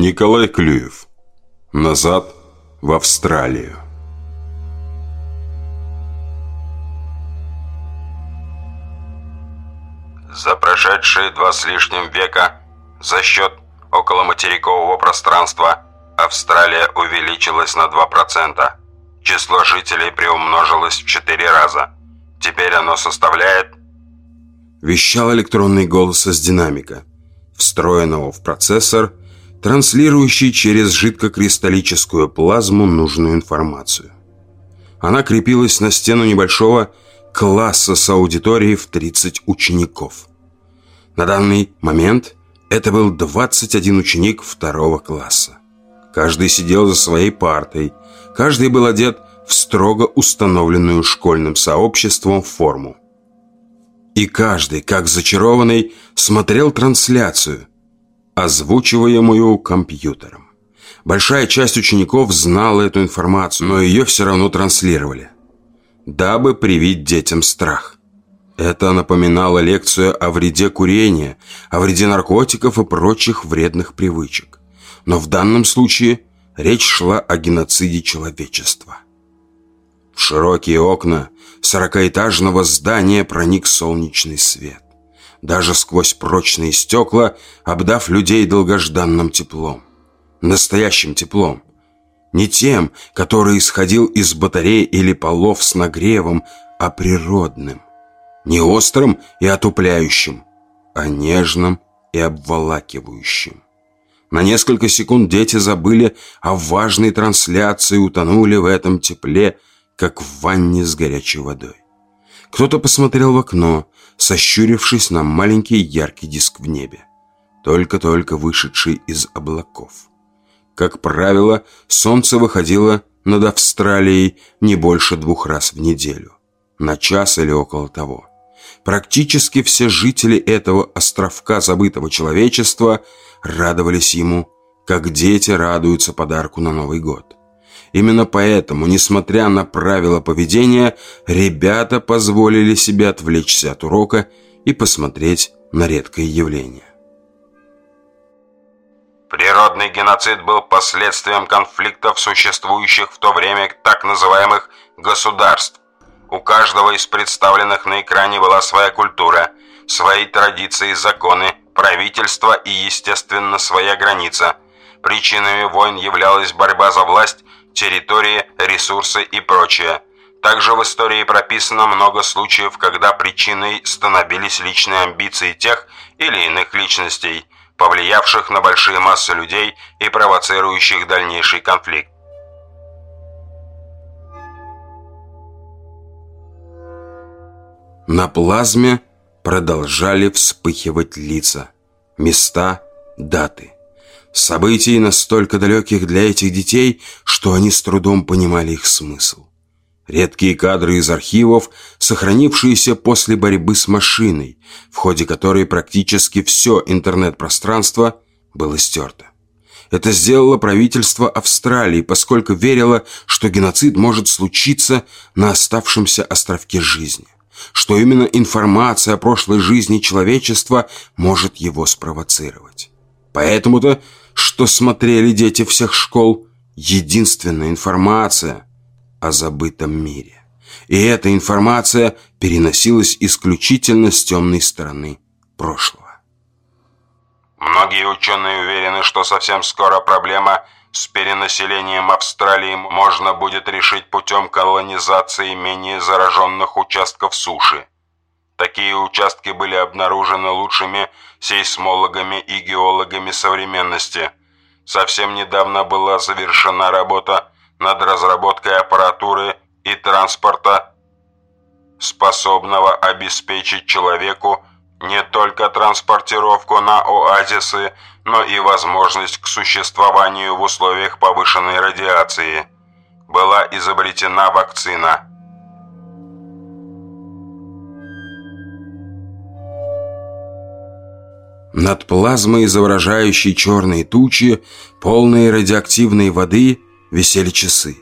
Николай Клюев. Назад в Австралию. За прошедшие два с лишним века за счет околоматерикового пространства Австралия увеличилась на 2%. Число жителей приумножилось в 4 раза. Теперь оно составляет... Вещал электронный голос из динамика, встроенного в процессор, транслирующий через жидкокристаллическую плазму нужную информацию. Она крепилась на стену небольшого класса с аудиторией в 30 учеников. На данный момент это был 21 ученик второго класса. Каждый сидел за своей партой, каждый был одет в строго установленную школьным сообществом форму. И каждый, как зачарованный, смотрел трансляцию, озвучиваемую компьютером. Большая часть учеников знала эту информацию, но ее все равно транслировали, дабы привить детям страх. Это напоминало лекцию о вреде курения, о вреде наркотиков и прочих вредных привычек. Но в данном случае речь шла о геноциде человечества. В широкие окна сорокаэтажного здания проник солнечный свет даже сквозь прочные стекла, обдав людей долгожданным теплом. Настоящим теплом. Не тем, который исходил из батарей или полов с нагревом, а природным. Не острым и отупляющим, а нежным и обволакивающим. На несколько секунд дети забыли о важной трансляции и утонули в этом тепле, как в ванне с горячей водой. Кто-то посмотрел в окно, сощурившись на маленький яркий диск в небе, только-только вышедший из облаков. Как правило, солнце выходило над Австралией не больше двух раз в неделю, на час или около того. Практически все жители этого островка забытого человечества радовались ему, как дети радуются подарку на Новый год. Именно поэтому, несмотря на правила поведения, ребята позволили себе отвлечься от урока и посмотреть на редкое явление. Природный геноцид был последствием конфликтов, существующих в то время так называемых «государств». У каждого из представленных на экране была своя культура, свои традиции, законы, правительство и, естественно, своя граница. Причинами войн являлась борьба за власть территории, ресурсы и прочее. Также в истории прописано много случаев, когда причиной становились личные амбиции тех или иных личностей, повлиявших на большие массы людей и провоцирующих дальнейший конфликт. На плазме продолжали вспыхивать лица, места, даты – Событий настолько далеких для этих детей, что они с трудом понимали их смысл. Редкие кадры из архивов, сохранившиеся после борьбы с машиной, в ходе которой практически все интернет-пространство было стерто. Это сделало правительство Австралии, поскольку верило, что геноцид может случиться на оставшемся островке жизни, что именно информация о прошлой жизни человечества может его спровоцировать. Поэтому-то что смотрели дети всех школ, единственная информация о забытом мире. И эта информация переносилась исключительно с темной стороны прошлого. Многие ученые уверены, что совсем скоро проблема с перенаселением Австралии можно будет решить путем колонизации менее зараженных участков суши. Такие участки были обнаружены лучшими сейсмологами и геологами современности. Совсем недавно была завершена работа над разработкой аппаратуры и транспорта, способного обеспечить человеку не только транспортировку на оазисы, но и возможность к существованию в условиях повышенной радиации. Была изобретена вакцина – Над плазмой, изображающей черные тучи, полные радиоактивной воды, висели часы.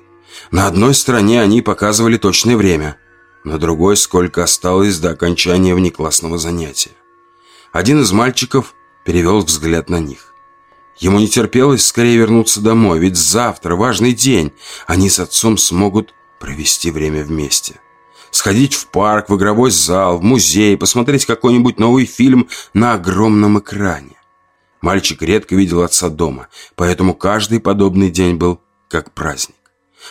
На одной стороне они показывали точное время, на другой — сколько осталось до окончания внеклассного занятия. Один из мальчиков перевел взгляд на них. Ему не терпелось скорее вернуться домой, ведь завтра важный день. Они с отцом смогут провести время вместе. Сходить в парк, в игровой зал, в музей, посмотреть какой-нибудь новый фильм на огромном экране. Мальчик редко видел отца дома, поэтому каждый подобный день был как праздник.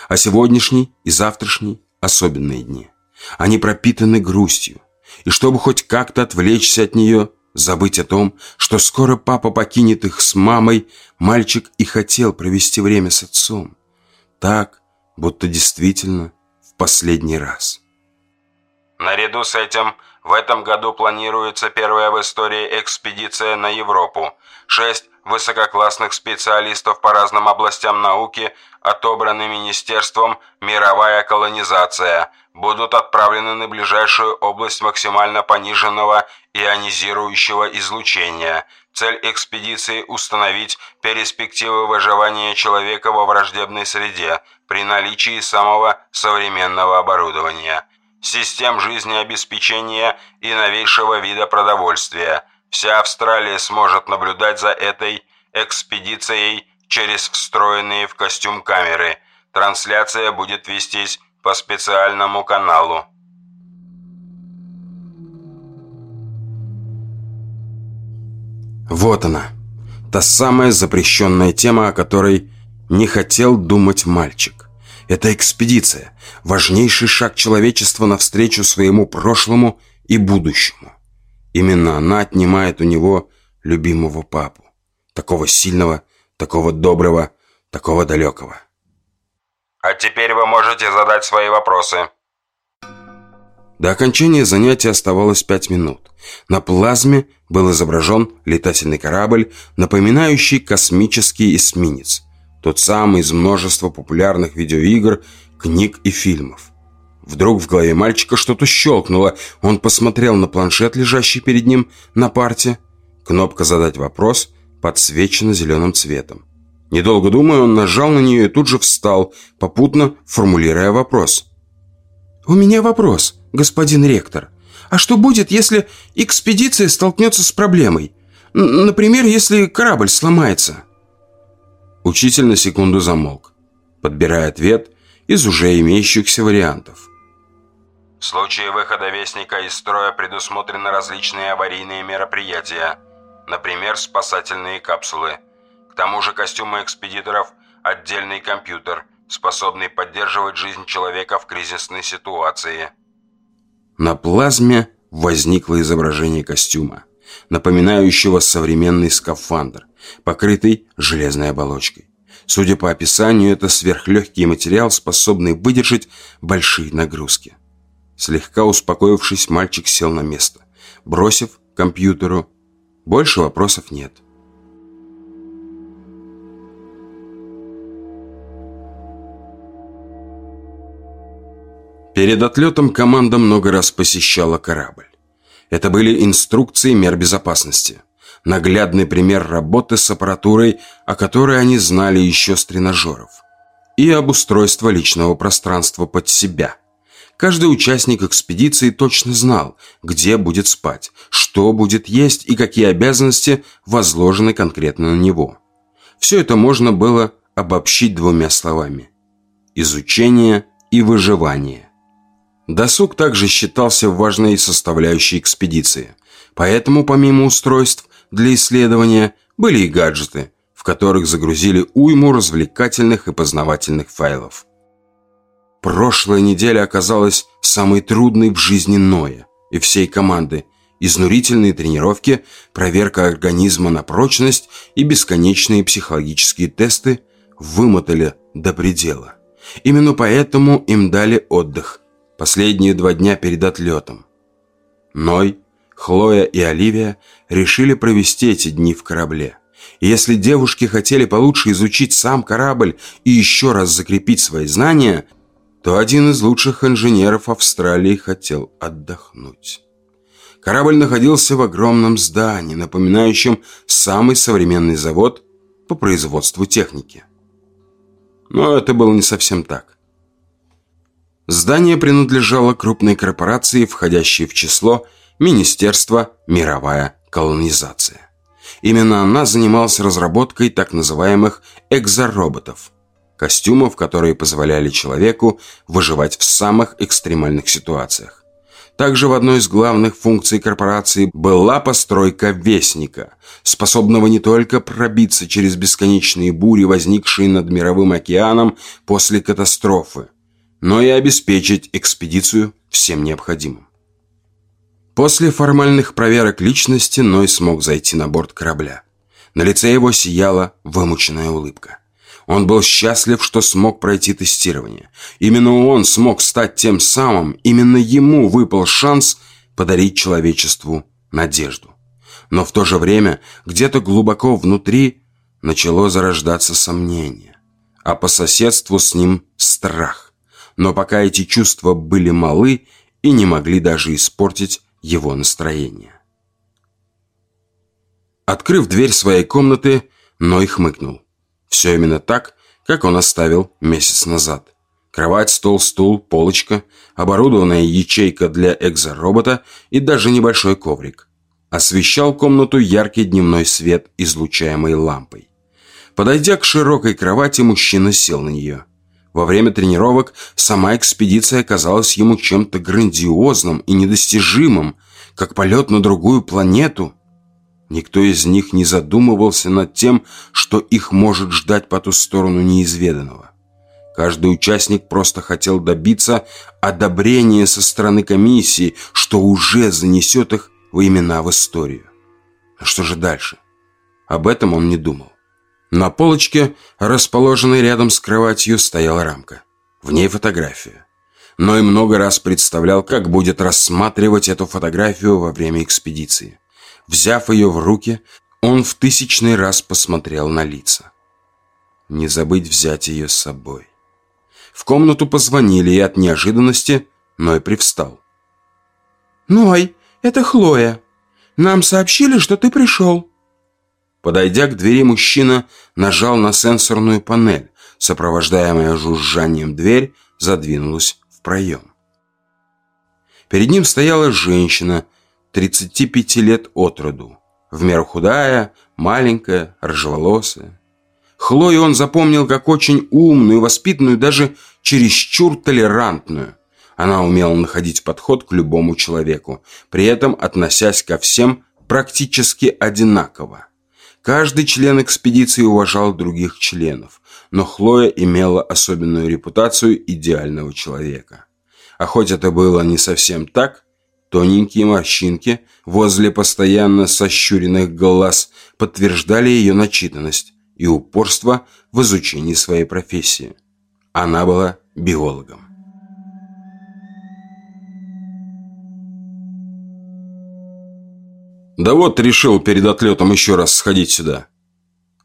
А сегодняшний и завтрашний – особенные дни. Они пропитаны грустью. И чтобы хоть как-то отвлечься от нее, забыть о том, что скоро папа покинет их с мамой, мальчик и хотел провести время с отцом. Так, будто действительно в последний раз. Наряду с этим, в этом году планируется первая в истории экспедиция на Европу. Шесть высококлассных специалистов по разным областям науки, отобраны Министерством «Мировая колонизация», будут отправлены на ближайшую область максимально пониженного ионизирующего излучения. Цель экспедиции – установить перспективы выживания человека во враждебной среде при наличии самого современного оборудования – систем жизнеобеспечения и новейшего вида продовольствия. Вся Австралия сможет наблюдать за этой экспедицией через встроенные в костюм камеры. Трансляция будет вестись по специальному каналу. Вот она, та самая запрещенная тема, о которой не хотел думать мальчик. Это экспедиция, важнейший шаг человечества навстречу своему прошлому и будущему. Именно она отнимает у него любимого папу. Такого сильного, такого доброго, такого далекого. А теперь вы можете задать свои вопросы. До окончания занятия оставалось пять минут. На плазме был изображен летательный корабль, напоминающий космический эсминец – тот самый из множества популярных видеоигр, книг и фильмов. Вдруг в голове мальчика что-то щелкнуло. Он посмотрел на планшет, лежащий перед ним на парте. Кнопка «Задать вопрос» подсвечена зеленым цветом. Недолго думая, он нажал на нее и тут же встал, попутно формулируя вопрос. «У меня вопрос, господин ректор. А что будет, если экспедиция столкнется с проблемой? Например, если корабль сломается?» Учитель на секунду замолк, подбирая ответ из уже имеющихся вариантов. В случае выхода Вестника из строя предусмотрены различные аварийные мероприятия, например, спасательные капсулы. К тому же костюмы экспедиторов – отдельный компьютер, способный поддерживать жизнь человека в кризисной ситуации. На плазме возникло изображение костюма, напоминающего современный скафандр, покрытый железной оболочкой. Судя по описанию, это сверхлегкий материал, способный выдержать большие нагрузки. Слегка успокоившись, мальчик сел на место, бросив компьютеру. Больше вопросов нет. Перед отлетом команда много раз посещала корабль. Это были инструкции мер безопасности наглядный пример работы с аппаратурой, о которой они знали еще с тренажеров, и обустройство личного пространства под себя. Каждый участник экспедиции точно знал, где будет спать, что будет есть и какие обязанности возложены конкретно на него. Все это можно было обобщить двумя словами – изучение и выживание. Досуг также считался важной составляющей экспедиции, поэтому помимо устройств для исследования были и гаджеты, в которых загрузили уйму развлекательных и познавательных файлов. Прошлая неделя оказалась самой трудной в жизни Ноя и всей команды. Изнурительные тренировки, проверка организма на прочность и бесконечные психологические тесты вымотали до предела. Именно поэтому им дали отдых последние два дня перед отлетом. Ной Хлоя и Оливия решили провести эти дни в корабле. Если девушки хотели получше изучить сам корабль и еще раз закрепить свои знания, то один из лучших инженеров Австралии хотел отдохнуть. Корабль находился в огромном здании, напоминающем самый современный завод по производству техники. Но это было не совсем так. Здание принадлежало крупной корпорации, входящей в число Министерство «Мировая колонизация». Именно она занималась разработкой так называемых экзороботов – костюмов, которые позволяли человеку выживать в самых экстремальных ситуациях. Также в одной из главных функций корпорации была постройка Вестника, способного не только пробиться через бесконечные бури, возникшие над мировым океаном после катастрофы, но и обеспечить экспедицию всем необходимым. После формальных проверок личности Ной смог зайти на борт корабля. На лице его сияла вымученная улыбка. Он был счастлив, что смог пройти тестирование. Именно он смог стать тем самым, именно ему выпал шанс подарить человечеству надежду. Но в то же время, где-то глубоко внутри, начало зарождаться сомнение. А по соседству с ним страх. Но пока эти чувства были малы и не могли даже испортить его настроение. Открыв дверь своей комнаты, Ной хмыкнул. Все именно так, как он оставил месяц назад. Кровать, стол, стул, полочка, оборудованная ячейка для экзоробота и даже небольшой коврик. Освещал комнату яркий дневной свет, излучаемый лампой. Подойдя к широкой кровати, мужчина сел на нее. Во время тренировок сама экспедиция казалась ему чем-то грандиозным и недостижимым, как полет на другую планету – Никто из них не задумывался над тем, что их может ждать по ту сторону неизведанного. Каждый участник просто хотел добиться одобрения со стороны комиссии, что уже занесет их в имена в историю. А что же дальше? Об этом он не думал. На полочке, расположенной рядом с кроватью, стояла рамка. В ней фотография. Но и много раз представлял, как будет рассматривать эту фотографию во время экспедиции. Взяв ее в руки, он в тысячный раз посмотрел на лица. Не забыть взять ее с собой. В комнату позвонили, и от неожиданности Ной привстал. «Ной, это Хлоя. Нам сообщили, что ты пришел». Подойдя к двери, мужчина нажал на сенсорную панель. Сопровождаемая жужжанием дверь задвинулась в проем. Перед ним стояла женщина – 35 лет от роду. В меру худая, маленькая, рыжеволосая. Хлою он запомнил как очень умную, воспитанную, даже чересчур толерантную. Она умела находить подход к любому человеку, при этом относясь ко всем практически одинаково. Каждый член экспедиции уважал других членов, но Хлоя имела особенную репутацию идеального человека. А хоть это было не совсем так, Тоненькие морщинки возле постоянно сощуренных глаз подтверждали ее начитанность и упорство в изучении своей профессии. Она была биологом. «Да вот, решил перед отлетом еще раз сходить сюда».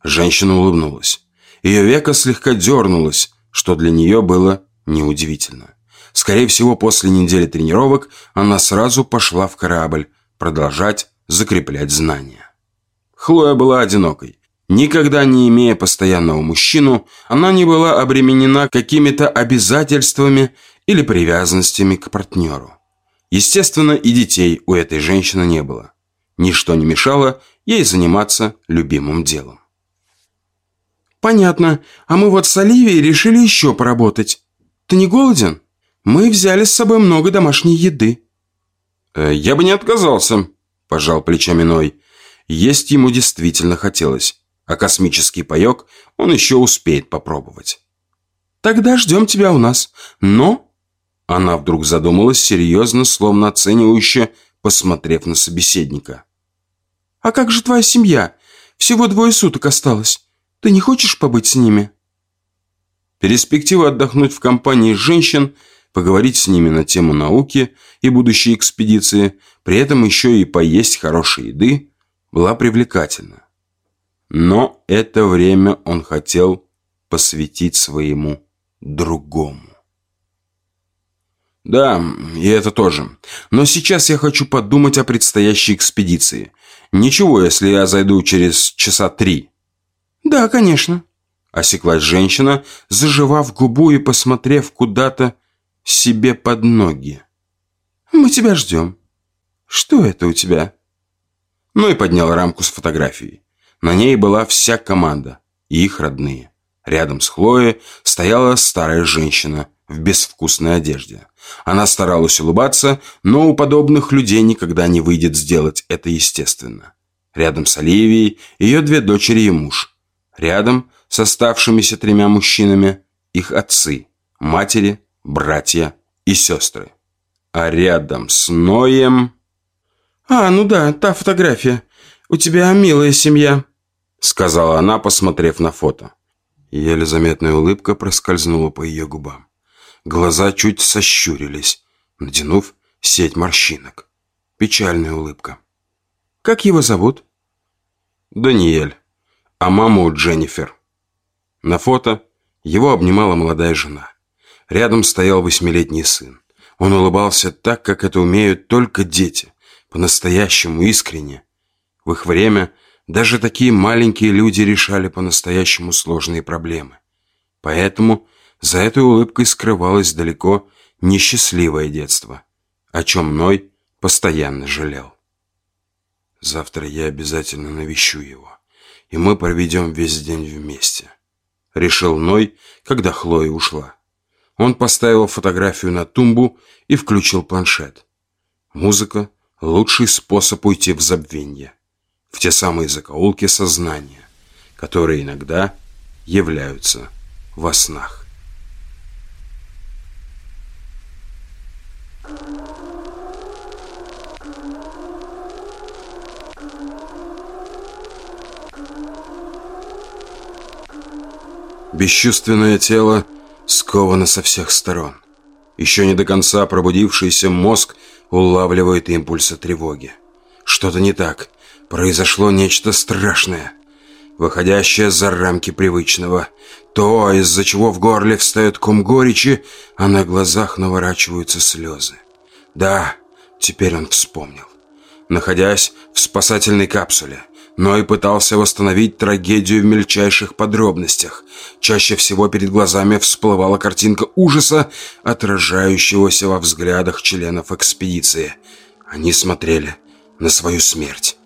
Женщина улыбнулась. Ее века слегка дернулось, что для нее было неудивительно. Скорее всего, после недели тренировок она сразу пошла в корабль продолжать закреплять знания. Хлоя была одинокой. Никогда не имея постоянного мужчину, она не была обременена какими-то обязательствами или привязанностями к партнеру. Естественно, и детей у этой женщины не было. Ничто не мешало ей заниматься любимым делом. «Понятно. А мы вот с Оливией решили еще поработать. Ты не голоден?» Мы взяли с собой много домашней еды». Э, «Я бы не отказался», – пожал плечами Ной. Есть ему действительно хотелось, а космический паек он еще успеет попробовать. «Тогда ждем тебя у нас. Но...» Она вдруг задумалась серьезно, словно оценивающе, посмотрев на собеседника. «А как же твоя семья? Всего двое суток осталось. Ты не хочешь побыть с ними?» Перспектива отдохнуть в компании женщин – поговорить с ними на тему науки и будущей экспедиции, при этом еще и поесть хорошей еды, была привлекательна. Но это время он хотел посвятить своему другому. Да, и это тоже. Но сейчас я хочу подумать о предстоящей экспедиции. Ничего, если я зайду через часа три. Да, конечно. Осеклась женщина, заживав губу и посмотрев куда-то себе под ноги. «Мы тебя ждем. Что это у тебя?» Ну и поднял рамку с фотографией. На ней была вся команда и их родные. Рядом с Хлоей стояла старая женщина в безвкусной одежде. Она старалась улыбаться, но у подобных людей никогда не выйдет сделать это естественно. Рядом с Оливией ее две дочери и муж. Рядом с оставшимися тремя мужчинами их отцы, матери, братья и сестры. А рядом с Ноем... «А, ну да, та фотография. У тебя милая семья», — сказала она, посмотрев на фото. Еле заметная улыбка проскользнула по ее губам. Глаза чуть сощурились, натянув сеть морщинок. Печальная улыбка. «Как его зовут?» «Даниэль. А маму Дженнифер». На фото его обнимала молодая жена. Рядом стоял восьмилетний сын. Он улыбался так, как это умеют только дети, по-настоящему искренне. В их время даже такие маленькие люди решали по-настоящему сложные проблемы. Поэтому за этой улыбкой скрывалось далеко несчастливое детство, о чем Ной постоянно жалел. Завтра я обязательно навещу его, и мы проведем весь день вместе. Решил Ной, когда Хлоя ушла. Он поставил фотографию на тумбу и включил планшет. Музыка – лучший способ уйти в забвенье в те самые закоулки сознания, которые иногда являются во снах. Бесчувственное тело сковано со всех сторон. Еще не до конца пробудившийся мозг улавливает импульсы тревоги. Что-то не так – произошло нечто страшное, выходящее за рамки привычного. То, из-за чего в горле встает ком горечи, а на глазах наворачиваются слезы. Да, теперь он вспомнил. Находясь в спасательной капсуле, Ной пытался восстановить трагедию в мельчайших подробностях. Чаще всего перед глазами всплывала картинка ужаса, отражающегося во взглядах членов экспедиции. Они смотрели на свою смерть.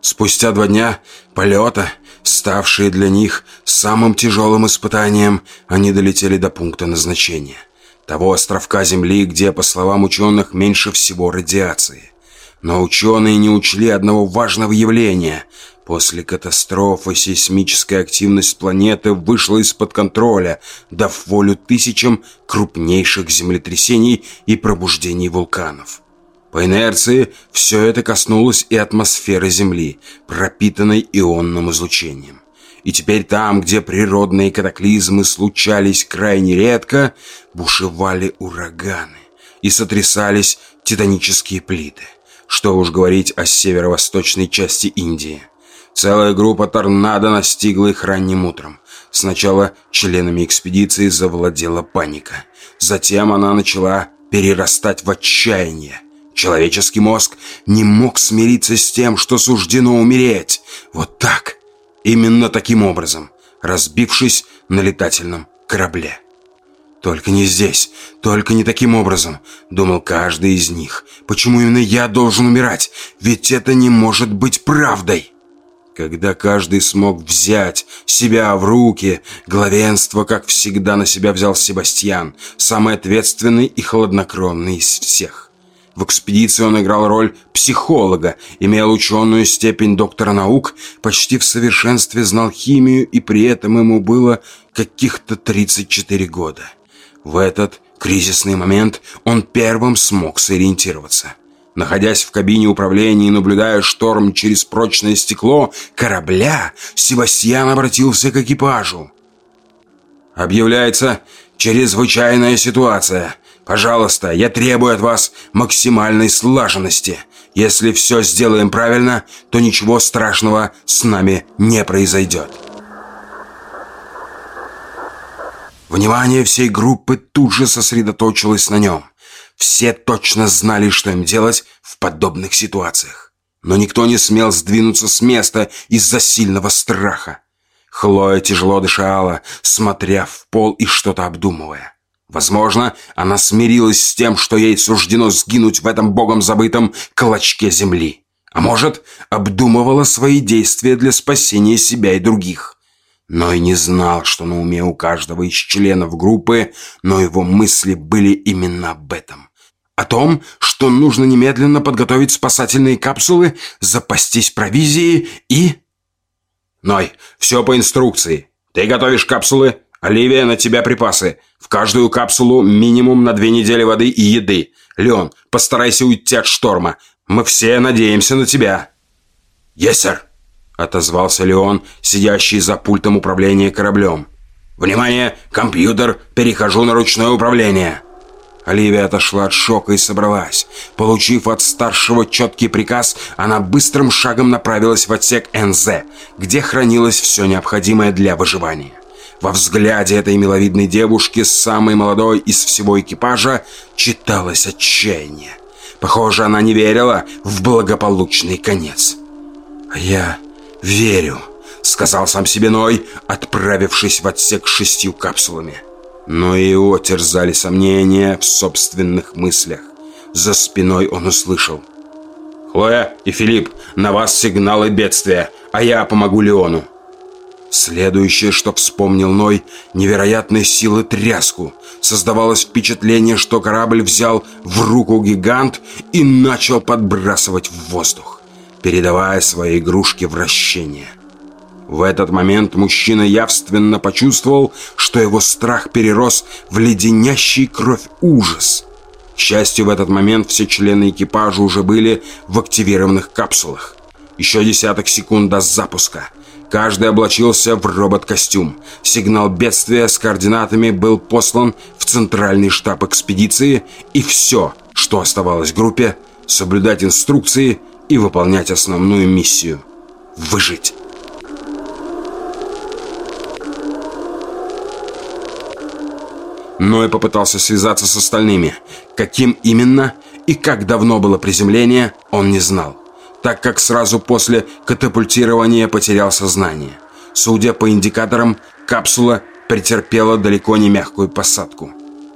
Спустя два дня полета, ставшие для них самым тяжелым испытанием, они долетели до пункта назначения. Того островка Земли, где, по словам ученых, меньше всего радиации. Но ученые не учли одного важного явления. После катастрофы сейсмическая активность планеты вышла из-под контроля, дав волю тысячам крупнейших землетрясений и пробуждений вулканов. По инерции все это коснулось и атмосферы Земли, пропитанной ионным излучением. И теперь там, где природные катаклизмы случались крайне редко, бушевали ураганы и сотрясались титанические плиты. Что уж говорить о северо-восточной части Индии. Целая группа торнадо настигла их ранним утром. Сначала членами экспедиции завладела паника. Затем она начала перерастать в отчаяние. Человеческий мозг не мог смириться с тем, что суждено умереть. Вот так. Именно таким образом, разбившись на летательном корабле. Только не здесь, только не таким образом, думал каждый из них. Почему именно я должен умирать? Ведь это не может быть правдой. Когда каждый смог взять себя в руки, главенство, как всегда, на себя взял Себастьян, самый ответственный и хладнокровный из всех. В экспедиции он играл роль психолога, имел ученую степень доктора наук, почти в совершенстве знал химию, и при этом ему было каких-то 34 года. В этот кризисный момент он первым смог сориентироваться. Находясь в кабине управления и наблюдая шторм через прочное стекло корабля, Себастьян обратился к экипажу. «Объявляется чрезвычайная ситуация. Пожалуйста, я требую от вас максимальной слаженности. Если все сделаем правильно, то ничего страшного с нами не произойдет. Внимание всей группы тут же сосредоточилось на нем. Все точно знали, что им делать в подобных ситуациях. Но никто не смел сдвинуться с места из-за сильного страха. Хлоя тяжело дышала, смотря в пол и что-то обдумывая. Возможно, она смирилась с тем, что ей суждено сгинуть в этом богом забытом клочке земли. А может, обдумывала свои действия для спасения себя и других. Но и не знал, что на уме у каждого из членов группы, но его мысли были именно об этом. О том, что нужно немедленно подготовить спасательные капсулы, запастись провизией и... «Ной, все по инструкции. Ты готовишь капсулы, Оливия, на тебя припасы. В каждую капсулу минимум на две недели воды и еды. Леон, постарайся уйти от шторма. Мы все надеемся на тебя». «Есть, сэр», — отозвался Леон, сидящий за пультом управления кораблем. «Внимание! Компьютер! Перехожу на ручное управление!» Оливия отошла от шока и собралась. Получив от старшего четкий приказ, она быстрым шагом направилась в отсек НЗ, где хранилось все необходимое для выживания. Во взгляде этой миловидной девушки, самой молодой из всего экипажа, читалось отчаяние. Похоже, она не верила в благополучный конец. «А я верю», — сказал сам себе Ной, отправившись в отсек с шестью капсулами. Но и его терзали сомнения в собственных мыслях. За спиной он услышал. «Хлоя и Филипп, на вас сигналы бедствия, а я помогу Леону». Следующее, что вспомнил Ной, невероятной силы тряску. Создавалось впечатление, что корабль взял в руку гигант и начал подбрасывать в воздух, передавая свои игрушки вращение. В этот момент мужчина явственно почувствовал, что его страх перерос в леденящий кровь ужас. К счастью, в этот момент все члены экипажа уже были в активированных капсулах. Еще десяток секунд до запуска. Каждый облачился в робот-костюм. Сигнал бедствия с координатами был послан в центральный штаб экспедиции, и все, что оставалось группе, соблюдать инструкции и выполнять основную миссию – выжить. Ной попытался связаться с остальными. Каким именно и как давно было приземление, он не знал, так как сразу после катапультирования потерял сознание. Судя по индикаторам, капсула претерпела далеко не мягкую посадку.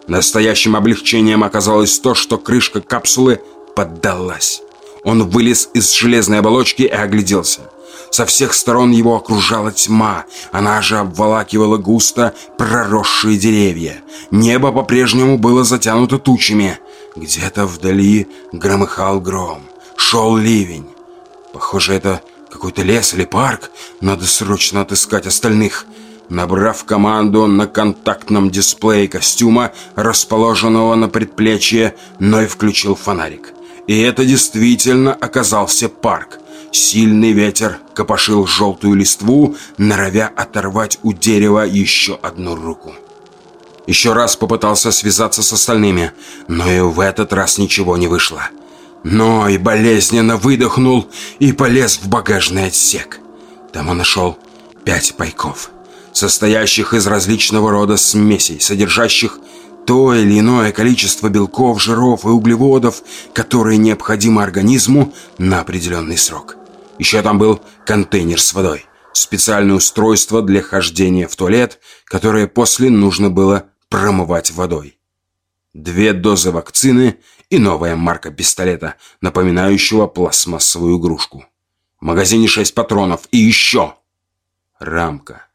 Настоящим облегчением оказалось то, что крышка капсулы поддалась. Он вылез из железной оболочки и огляделся. Со всех сторон его окружала тьма. Она же обволакивала густо проросшие деревья. Небо по-прежнему было затянуто тучами. Где-то вдали громыхал гром. Шел ливень. Похоже, это какой-то лес или парк. Надо срочно отыскать остальных. Набрав команду на контактном дисплее костюма, расположенного на предплечье, Ной включил фонарик. И это действительно оказался парк. Сильный ветер копошил желтую листву, норовя оторвать у дерева еще одну руку. Еще раз попытался связаться с остальными, но и в этот раз ничего не вышло. Но и болезненно выдохнул и полез в багажный отсек. Там он нашел пять пайков, состоящих из различного рода смесей, содержащих то или иное количество белков, жиров и углеводов, которые необходимы организму на определенный срок. Еще там был контейнер с водой, специальное устройство для хождения в туалет, которое после нужно было промывать водой. Две дозы вакцины и новая марка пистолета, напоминающего пластмассовую игрушку. В магазине шесть патронов и еще рамка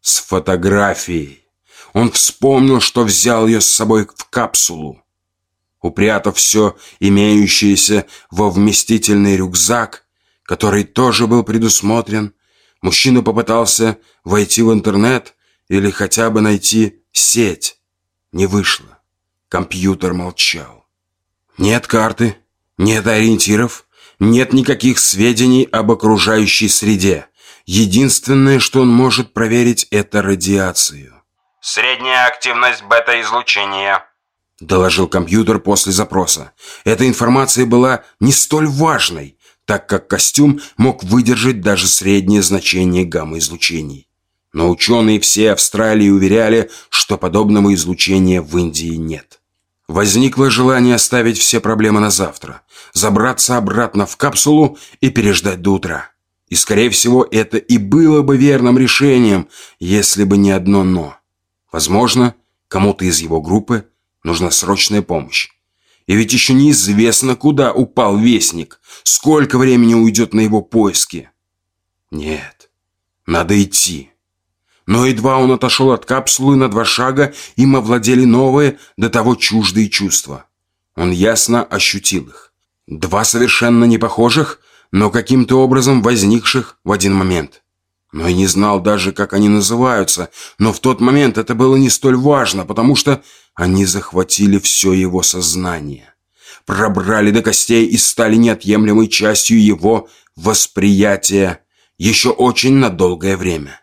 с фотографией. Он вспомнил, что взял ее с собой в капсулу. Упрятав все имеющееся во вместительный рюкзак, который тоже был предусмотрен, мужчина попытался войти в интернет или хотя бы найти сеть. Не вышло. Компьютер молчал. Нет карты, нет ориентиров, нет никаких сведений об окружающей среде. Единственное, что он может проверить, это радиацию. «Средняя активность бета-излучения», — доложил компьютер после запроса. Эта информация была не столь важной, так как костюм мог выдержать даже среднее значение гамма-излучений. Но ученые всей Австралии уверяли, что подобного излучения в Индии нет. Возникло желание оставить все проблемы на завтра, забраться обратно в капсулу и переждать до утра. И, скорее всего, это и было бы верным решением, если бы не одно «но». Возможно, кому-то из его группы нужна срочная помощь. И ведь еще неизвестно, куда упал Вестник, сколько времени уйдет на его поиски. Нет, надо идти. Но едва он отошел от капсулы на два шага, им овладели новые, до того чуждые чувства. Он ясно ощутил их. Два совершенно непохожих, но каким-то образом возникших в один момент. Но и не знал даже, как они называются, но в тот момент это было не столь важно, потому что они захватили все его сознание. Пробрали до костей и стали неотъемлемой частью его восприятия еще очень на долгое время.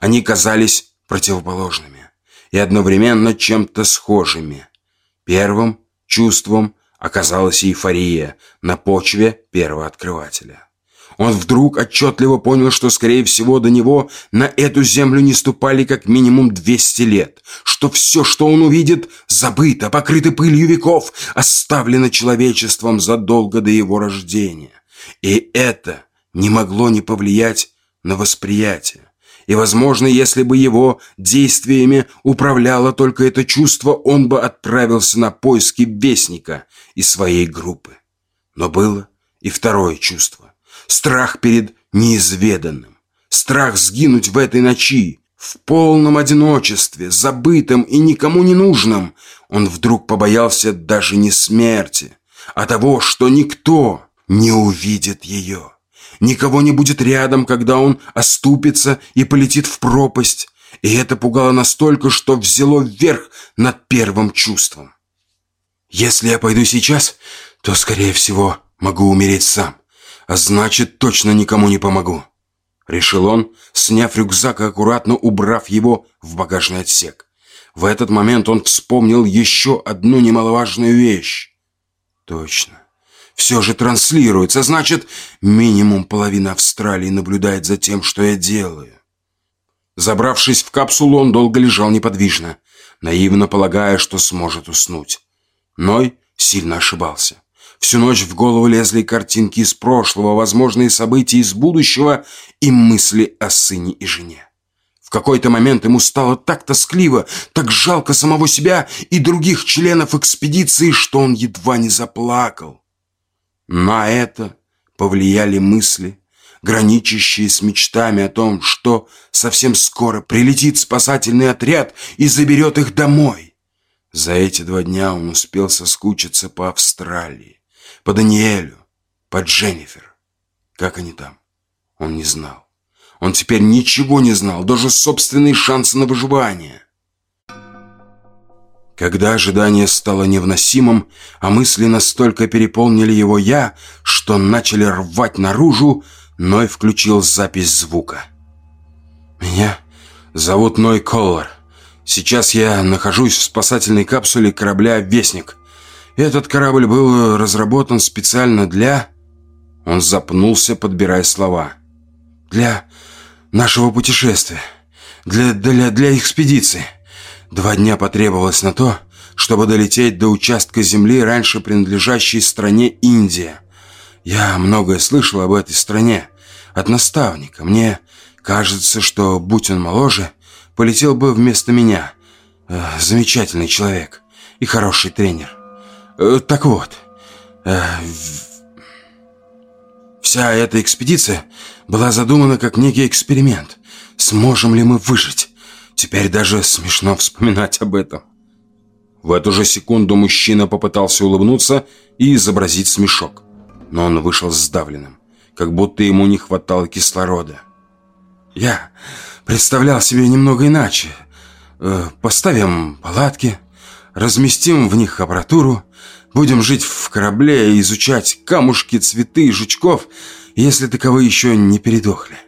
Они казались противоположными и одновременно чем-то схожими. Первым чувством оказалась эйфория на почве первооткрывателя. Он вдруг отчетливо понял, что, скорее всего, до него на эту землю не ступали как минимум 200 лет, что все, что он увидит, забыто, покрыто пылью веков, оставлено человечеством задолго до его рождения. И это не могло не повлиять на восприятие. И, возможно, если бы его действиями управляло только это чувство, он бы отправился на поиски Вестника и своей группы. Но было и второе чувство. Страх перед неизведанным. Страх сгинуть в этой ночи, в полном одиночестве, забытым и никому не нужным. Он вдруг побоялся даже не смерти, а того, что никто не увидит ее. Никого не будет рядом, когда он оступится и полетит в пропасть. И это пугало настолько, что взяло вверх над первым чувством. Если я пойду сейчас, то, скорее всего, могу умереть сам. А значит, точно никому не помогу. Решил он, сняв рюкзак и аккуратно убрав его в багажный отсек. В этот момент он вспомнил еще одну немаловажную вещь. Точно. Все же транслируется, значит, минимум половина Австралии наблюдает за тем, что я делаю. Забравшись в капсулу, он долго лежал неподвижно, наивно полагая, что сможет уснуть. Ной сильно ошибался. Всю ночь в голову лезли картинки из прошлого, возможные события из будущего и мысли о сыне и жене. В какой-то момент ему стало так тоскливо, так жалко самого себя и других членов экспедиции, что он едва не заплакал. На это повлияли мысли, граничащие с мечтами о том, что совсем скоро прилетит спасательный отряд и заберет их домой. За эти два дня он успел соскучиться по Австралии, по Даниэлю, по Дженнифер. Как они там? Он не знал. Он теперь ничего не знал, даже собственные шансы на выживание. Когда ожидание стало невносимым, а мысли настолько переполнили его «я», что начали рвать наружу, Ной включил запись звука. «Меня зовут Ной Коллар. Сейчас я нахожусь в спасательной капсуле корабля «Вестник». Этот корабль был разработан специально для...» Он запнулся, подбирая слова. «Для нашего путешествия. Для, для, для экспедиции». Два дня потребовалось на то, чтобы долететь до участка земли, раньше принадлежащей стране Индия. Я многое слышал об этой стране от наставника. Мне кажется, что, будь он моложе, полетел бы вместо меня. Э, замечательный человек и хороший тренер. Э, так вот, э, вся эта экспедиция была задумана как некий эксперимент. Сможем ли мы выжить? Теперь даже смешно вспоминать об этом. В эту же секунду мужчина попытался улыбнуться и изобразить смешок. Но он вышел сдавленным, как будто ему не хватало кислорода. «Я представлял себе немного иначе. Э, поставим палатки, разместим в них аппаратуру, будем жить в корабле и изучать камушки, цветы и жучков, если таковые еще не передохли.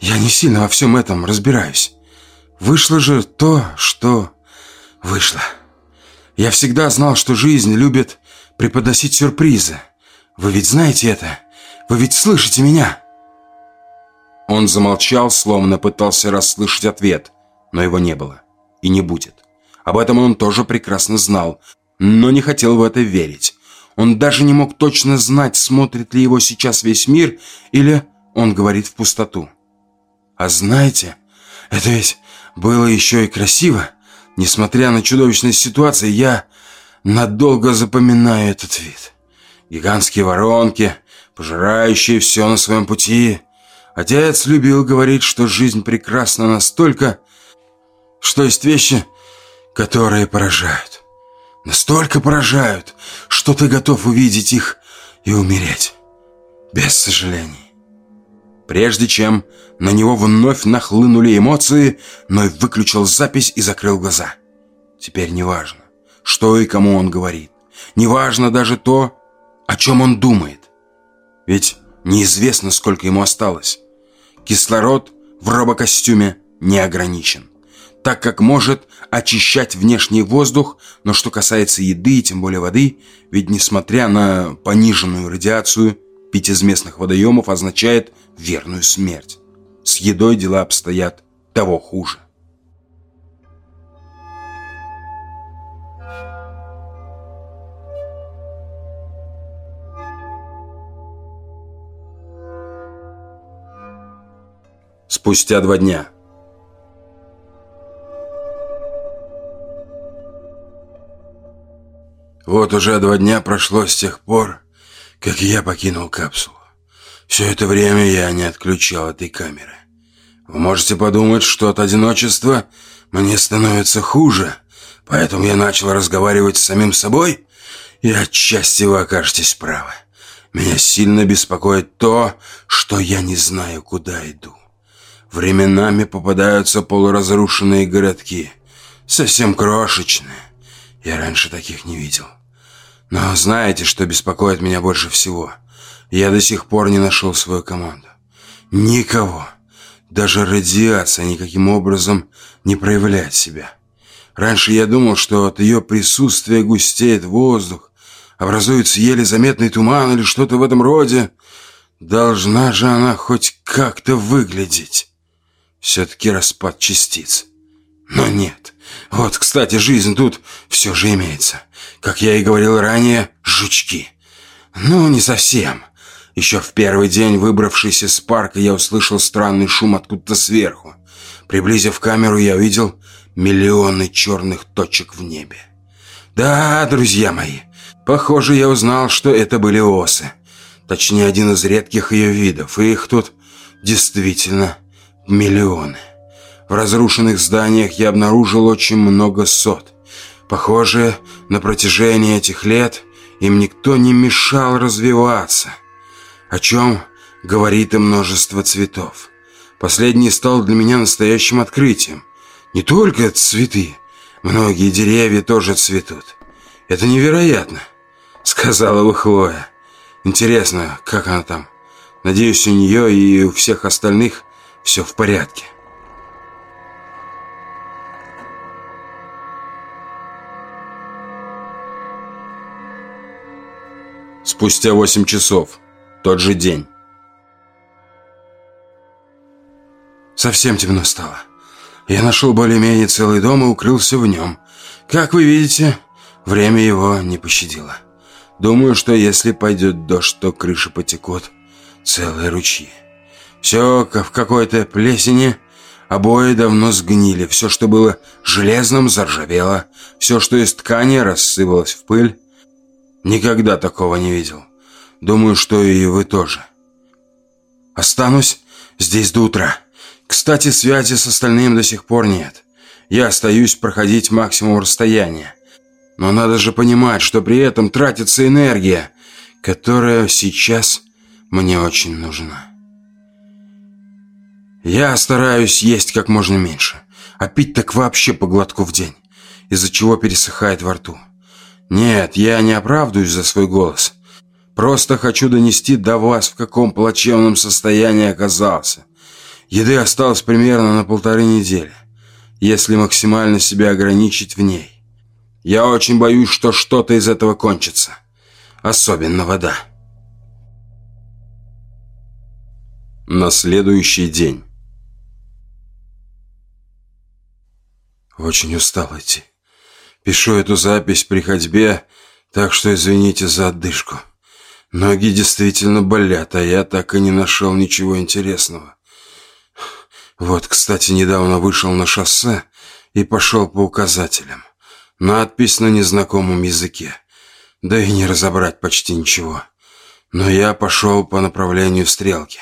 Я не сильно во всем этом разбираюсь. Вышло же то, что вышло. Я всегда знал, что жизнь любит преподносить сюрпризы. Вы ведь знаете это? Вы ведь слышите меня?» Он замолчал, словно пытался расслышать ответ, но его не было и не будет. Об этом он тоже прекрасно знал, но не хотел в это верить. Он даже не мог точно знать, смотрит ли его сейчас весь мир или он говорит в пустоту. «А знаете, это ведь было еще и красиво. Несмотря на чудовищные ситуации, я надолго запоминаю этот вид. Гигантские воронки, пожирающие все на своем пути. Отец любил говорить, что жизнь прекрасна настолько, что есть вещи, которые поражают. Настолько поражают, что ты готов увидеть их и умереть. Без сожалений. Прежде чем на него вновь нахлынули эмоции, Ной выключил запись и закрыл глаза. Теперь неважно, что и кому он говорит. Неважно даже то, о чем он думает. Ведь неизвестно, сколько ему осталось. Кислород в робокостюме не ограничен, так как может очищать внешний воздух, но что касается еды и тем более воды, ведь несмотря на пониженную радиацию, пить из местных водоемов означает верную смерть. С едой дела обстоят того хуже. Спустя два дня. Вот уже два дня прошло с тех пор, как я покинул капсулу. Все это время я не отключал этой камеры. Вы можете подумать, что от одиночества мне становится хуже, поэтому я начал разговаривать с самим собой, и отчасти вы окажетесь правы. Меня сильно беспокоит то, что я не знаю, куда иду. Временами попадаются полуразрушенные городки, совсем крошечные. Я раньше таких не видел. Но знаете, что беспокоит меня больше всего? Я до сих пор не нашел свою команду. Никого. Даже радиация никаким образом не проявляет себя. Раньше я думал, что от ее присутствия густеет воздух, образуется еле заметный туман или что-то в этом роде. Должна же она хоть как-то выглядеть. Все-таки распад частиц. Но нет. Вот, кстати, жизнь тут все же имеется. Как я и говорил ранее, жучки. Ну, не совсем. Еще в первый день, выбравшись из парка, я услышал странный шум откуда-то сверху. Приблизив камеру, я увидел миллионы черных точек в небе. Да, друзья мои, похоже, я узнал, что это были осы. Точнее, один из редких ее видов, и их тут действительно миллионы. В разрушенных зданиях я обнаружил очень много сот. Похоже, на протяжении этих лет им никто не мешал развиваться о чем говорит и множество цветов. Последний стал для меня настоящим открытием. Не только цветы, многие деревья тоже цветут. Это невероятно, сказала бы Хлоя. Интересно, как она там? Надеюсь, у нее и у всех остальных все в порядке. Спустя восемь часов тот же день. Совсем темно стало. Я нашел более-менее целый дом и укрылся в нем. Как вы видите, время его не пощадило. Думаю, что если пойдет дождь, то крыши потекут целые ручьи. Все в какой-то плесени, обои давно сгнили. Все, что было железным, заржавело. Все, что из ткани, рассыпалось в пыль. Никогда такого не видел. Думаю, что и вы тоже. Останусь здесь до утра. Кстати, связи с остальным до сих пор нет. Я остаюсь проходить максимум расстояния. Но надо же понимать, что при этом тратится энергия, которая сейчас мне очень нужна. Я стараюсь есть как можно меньше, а пить так вообще по глотку в день, из-за чего пересыхает во рту. Нет, я не оправдываюсь за свой голос. Просто хочу донести до вас, в каком плачевном состоянии оказался. Еды осталось примерно на полторы недели, если максимально себя ограничить в ней. Я очень боюсь, что что-то из этого кончится. Особенно вода. На следующий день. Очень устал идти. Пишу эту запись при ходьбе, так что извините за отдышку. Ноги действительно болят, а я так и не нашел ничего интересного. Вот, кстати, недавно вышел на шоссе и пошел по указателям. Надпись на незнакомом языке. Да и не разобрать почти ничего. Но я пошел по направлению стрелки.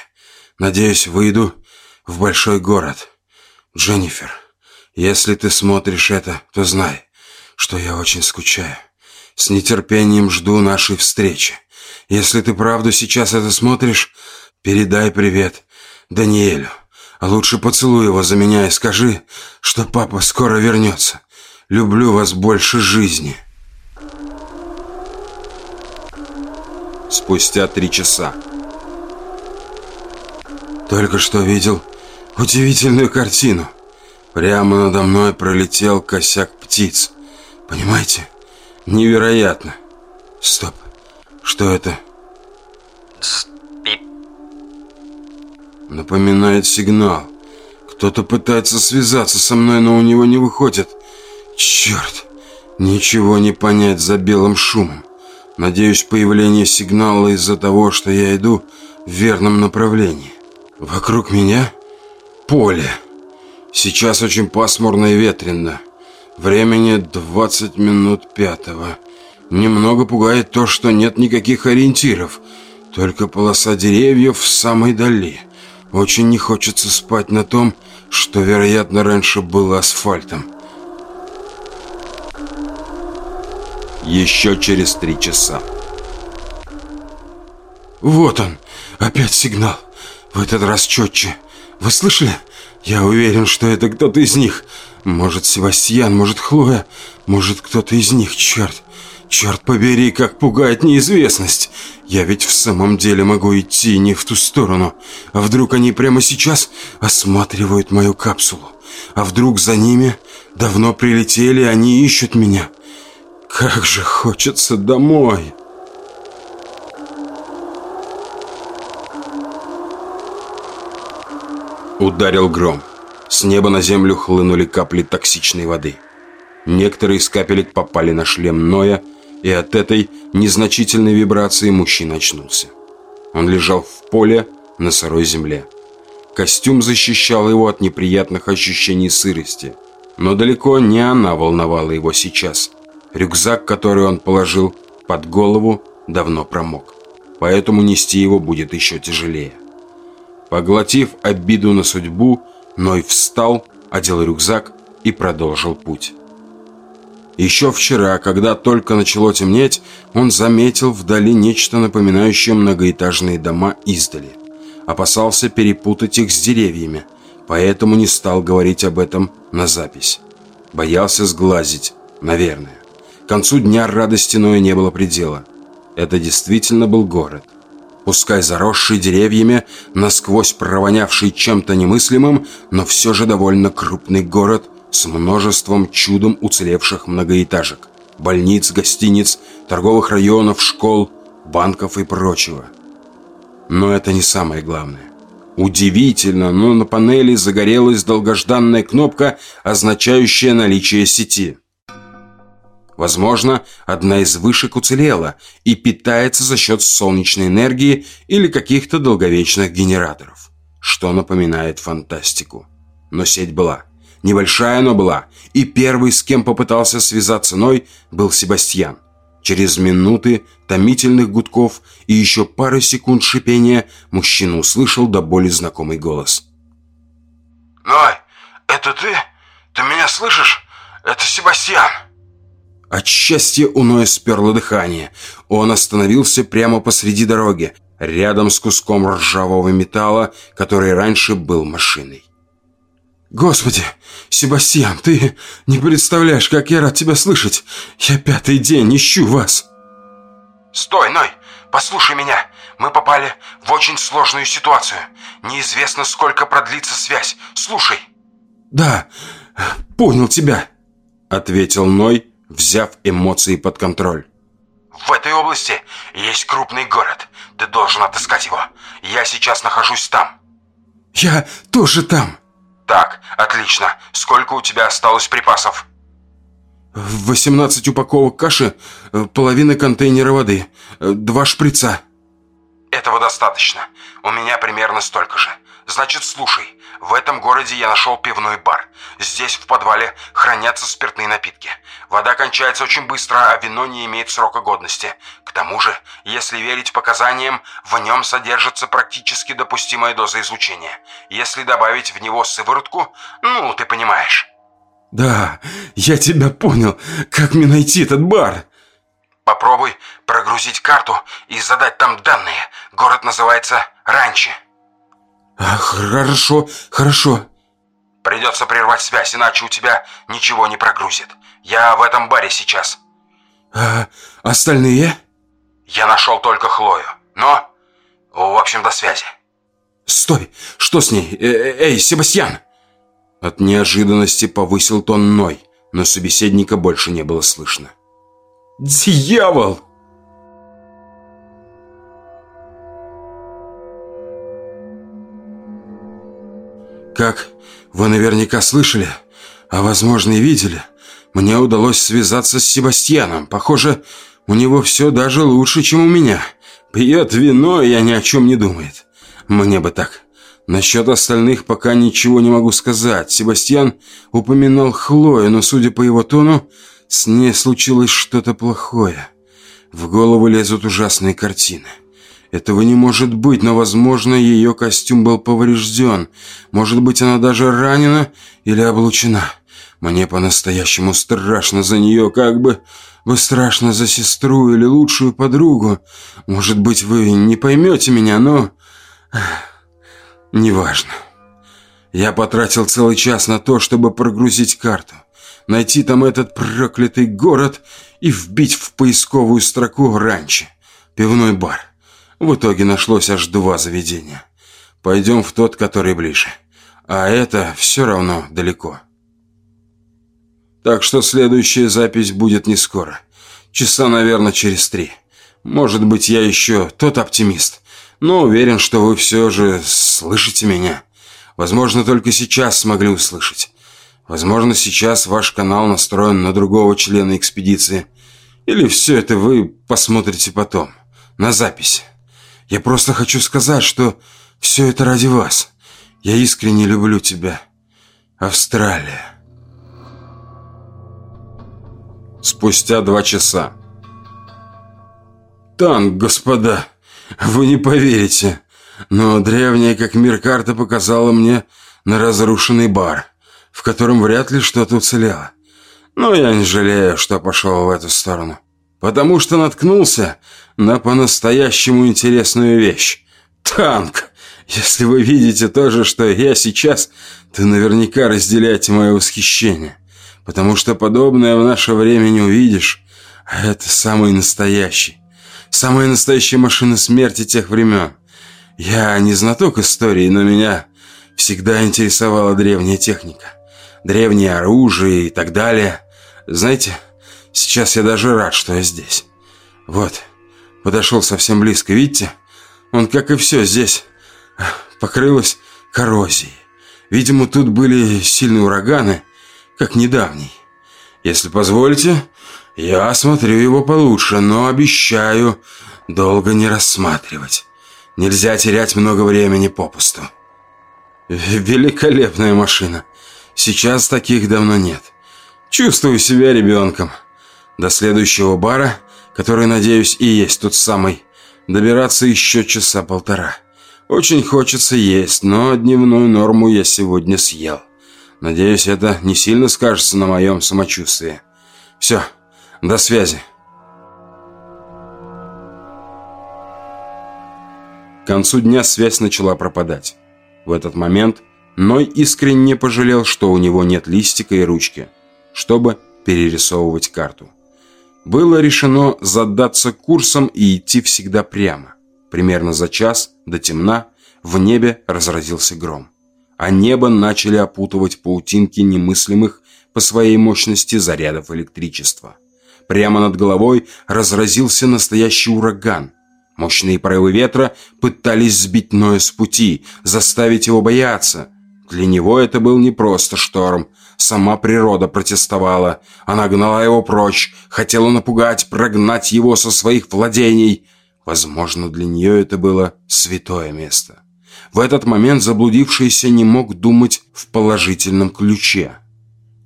Надеюсь, выйду в большой город. Дженнифер, если ты смотришь это, то знай, что я очень скучаю. С нетерпением жду нашей встречи. Если ты правду сейчас это смотришь, передай привет Даниэлю. А лучше поцелуй его за меня и скажи, что папа скоро вернется. Люблю вас больше жизни. Спустя три часа. Только что видел удивительную картину. Прямо надо мной пролетел косяк птиц. Понимаете? Невероятно. Стоп. Что это? Напоминает сигнал. Кто-то пытается связаться со мной, но у него не выходит. Черт. Ничего не понять за белым шумом. Надеюсь, появление сигнала из-за того, что я иду в верном направлении. Вокруг меня поле. Сейчас очень пасмурно и ветрено. Времени 20 минут пятого. Немного пугает то, что нет никаких ориентиров. Только полоса деревьев в самой дали. Очень не хочется спать на том, что, вероятно, раньше было асфальтом. Еще через три часа. Вот он, опять сигнал. В этот раз четче. Вы слышали? Я уверен, что это кто-то из них. Может, Себастьян, может, Хлоя, может, кто-то из них, черт. Черт побери, как пугает неизвестность. Я ведь в самом деле могу идти не в ту сторону. А вдруг они прямо сейчас осматривают мою капсулу? А вдруг за ними давно прилетели, они ищут меня? Как же хочется домой. Ударил гром. С неба на землю хлынули капли токсичной воды. Некоторые из капелек попали на шлем Ноя, и от этой незначительной вибрации мужчина очнулся. Он лежал в поле на сырой земле. Костюм защищал его от неприятных ощущений сырости, но далеко не она волновала его сейчас. Рюкзак, который он положил под голову, давно промок, поэтому нести его будет еще тяжелее. Поглотив обиду на судьбу, Ной встал, одел рюкзак и продолжил путь. Еще вчера, когда только начало темнеть, он заметил вдали нечто напоминающее многоэтажные дома издали. Опасался перепутать их с деревьями, поэтому не стал говорить об этом на запись. Боялся сглазить, наверное. К концу дня радости Ноя не было предела. Это действительно был город. Пускай заросший деревьями, насквозь провонявший чем-то немыслимым, но все же довольно крупный город – с множеством чудом уцелевших многоэтажек, больниц, гостиниц, торговых районов, школ, банков и прочего. Но это не самое главное. Удивительно, но на панели загорелась долгожданная кнопка, означающая наличие сети. Возможно, одна из вышек уцелела и питается за счет солнечной энергии или каких-то долговечных генераторов, что напоминает фантастику. Но сеть была. Небольшая, но была. И первый, с кем попытался связаться Ной, был Себастьян. Через минуты томительных гудков и еще пары секунд шипения мужчина услышал до боли знакомый голос. «Ной, это ты? Ты меня слышишь? Это Себастьян!» От счастья у Ноя сперло дыхание. Он остановился прямо посреди дороги, рядом с куском ржавого металла, который раньше был машиной. «Господи, Себастьян, ты не представляешь, как я рад тебя слышать! Я пятый день ищу вас!» «Стой, Ной! Послушай меня! Мы попали в очень сложную ситуацию. Неизвестно, сколько продлится связь. Слушай!» «Да, понял тебя!» Ответил Ной, взяв эмоции под контроль. «В этой области есть крупный город. Ты должен отыскать его. Я сейчас нахожусь там». «Я тоже там!» «Так, отлично. Сколько у тебя осталось припасов?» «18 упаковок каши, э, половина контейнера воды, э, два шприца». «Этого достаточно. У меня примерно столько же. Значит, слушай, в этом городе я нашел пивной бар. Здесь в подвале хранятся спиртные напитки. Вода кончается очень быстро, а вино не имеет срока годности. К тому же, если верить показаниям, в нем содержится практически допустимая доза излучения. Если добавить в него сыворотку, ну, ты понимаешь. Да, я тебя понял. Как мне найти этот бар? Попробуй прогрузить карту и задать там данные. Город называется Ранчи. А, хорошо, хорошо. Придется прервать связь, иначе у тебя ничего не прогрузит. Я в этом баре сейчас. А остальные? Я нашел только Хлою. Но, в общем, до связи. Стой! Что с ней? Э -э Эй, Себастьян! От неожиданности повысил тон Ной, но собеседника больше не было слышно. «Дьявол!» Как вы наверняка слышали, а возможно и видели, мне удалось связаться с Себастьяном. Похоже, у него все даже лучше, чем у меня. Пьет вино, и я ни о чем не думает. Мне бы так. Насчет остальных пока ничего не могу сказать. Себастьян упоминал Хлою, но, судя по его тону, с ней случилось что-то плохое. В голову лезут ужасные картины. Этого не может быть, но, возможно, ее костюм был поврежден. Может быть, она даже ранена или облучена. Мне по-настоящему страшно за нее, как бы... Бы страшно за сестру или лучшую подругу. Может быть, вы не поймете меня, но... Неважно. Я потратил целый час на то, чтобы прогрузить карту. Найти там этот проклятый город и вбить в поисковую строку раньше. Пивной бар. В итоге нашлось аж два заведения. Пойдем в тот, который ближе. А это все равно далеко. Так что следующая запись будет не скоро. Часа, наверное, через три. Может быть, я еще тот оптимист. Но уверен, что вы все же слышите меня. Возможно, только сейчас смогли услышать. Возможно, сейчас ваш канал настроен на другого члена экспедиции. Или все это вы посмотрите потом, на записи. Я просто хочу сказать, что все это ради вас. Я искренне люблю тебя. Австралия. Спустя два часа. Танк, господа, вы не поверите, но древняя как мир карта показала мне на разрушенный бар, в котором вряд ли что-то уцелело. Но я не жалею, что пошел в эту сторону потому что наткнулся на по-настоящему интересную вещь. Танк! Если вы видите то же, что я сейчас, то наверняка разделяете мое восхищение. Потому что подобное в наше время не увидишь. А это самый настоящий. Самая настоящая машина смерти тех времен. Я не знаток истории, но меня всегда интересовала древняя техника. Древнее оружие и так далее. Знаете, Сейчас я даже рад, что я здесь. Вот, подошел совсем близко, видите? Он, как и все здесь, покрылось коррозией. Видимо, тут были сильные ураганы, как недавний. Если позволите, я осмотрю его получше, но обещаю долго не рассматривать. Нельзя терять много времени попусту. Великолепная машина. Сейчас таких давно нет. Чувствую себя ребенком. До следующего бара, который, надеюсь, и есть тот самый, добираться еще часа полтора. Очень хочется есть, но дневную норму я сегодня съел. Надеюсь, это не сильно скажется на моем самочувствии. Все, до связи. К концу дня связь начала пропадать. В этот момент Ной искренне пожалел, что у него нет листика и ручки, чтобы перерисовывать карту было решено задаться курсом и идти всегда прямо. Примерно за час до темна в небе разразился гром, а небо начали опутывать паутинки немыслимых по своей мощности зарядов электричества. Прямо над головой разразился настоящий ураган. Мощные порывы ветра пытались сбить Ноя с пути, заставить его бояться. Для него это был не просто шторм, Сама природа протестовала. Она гнала его прочь, хотела напугать, прогнать его со своих владений. Возможно, для нее это было святое место. В этот момент заблудившийся не мог думать в положительном ключе.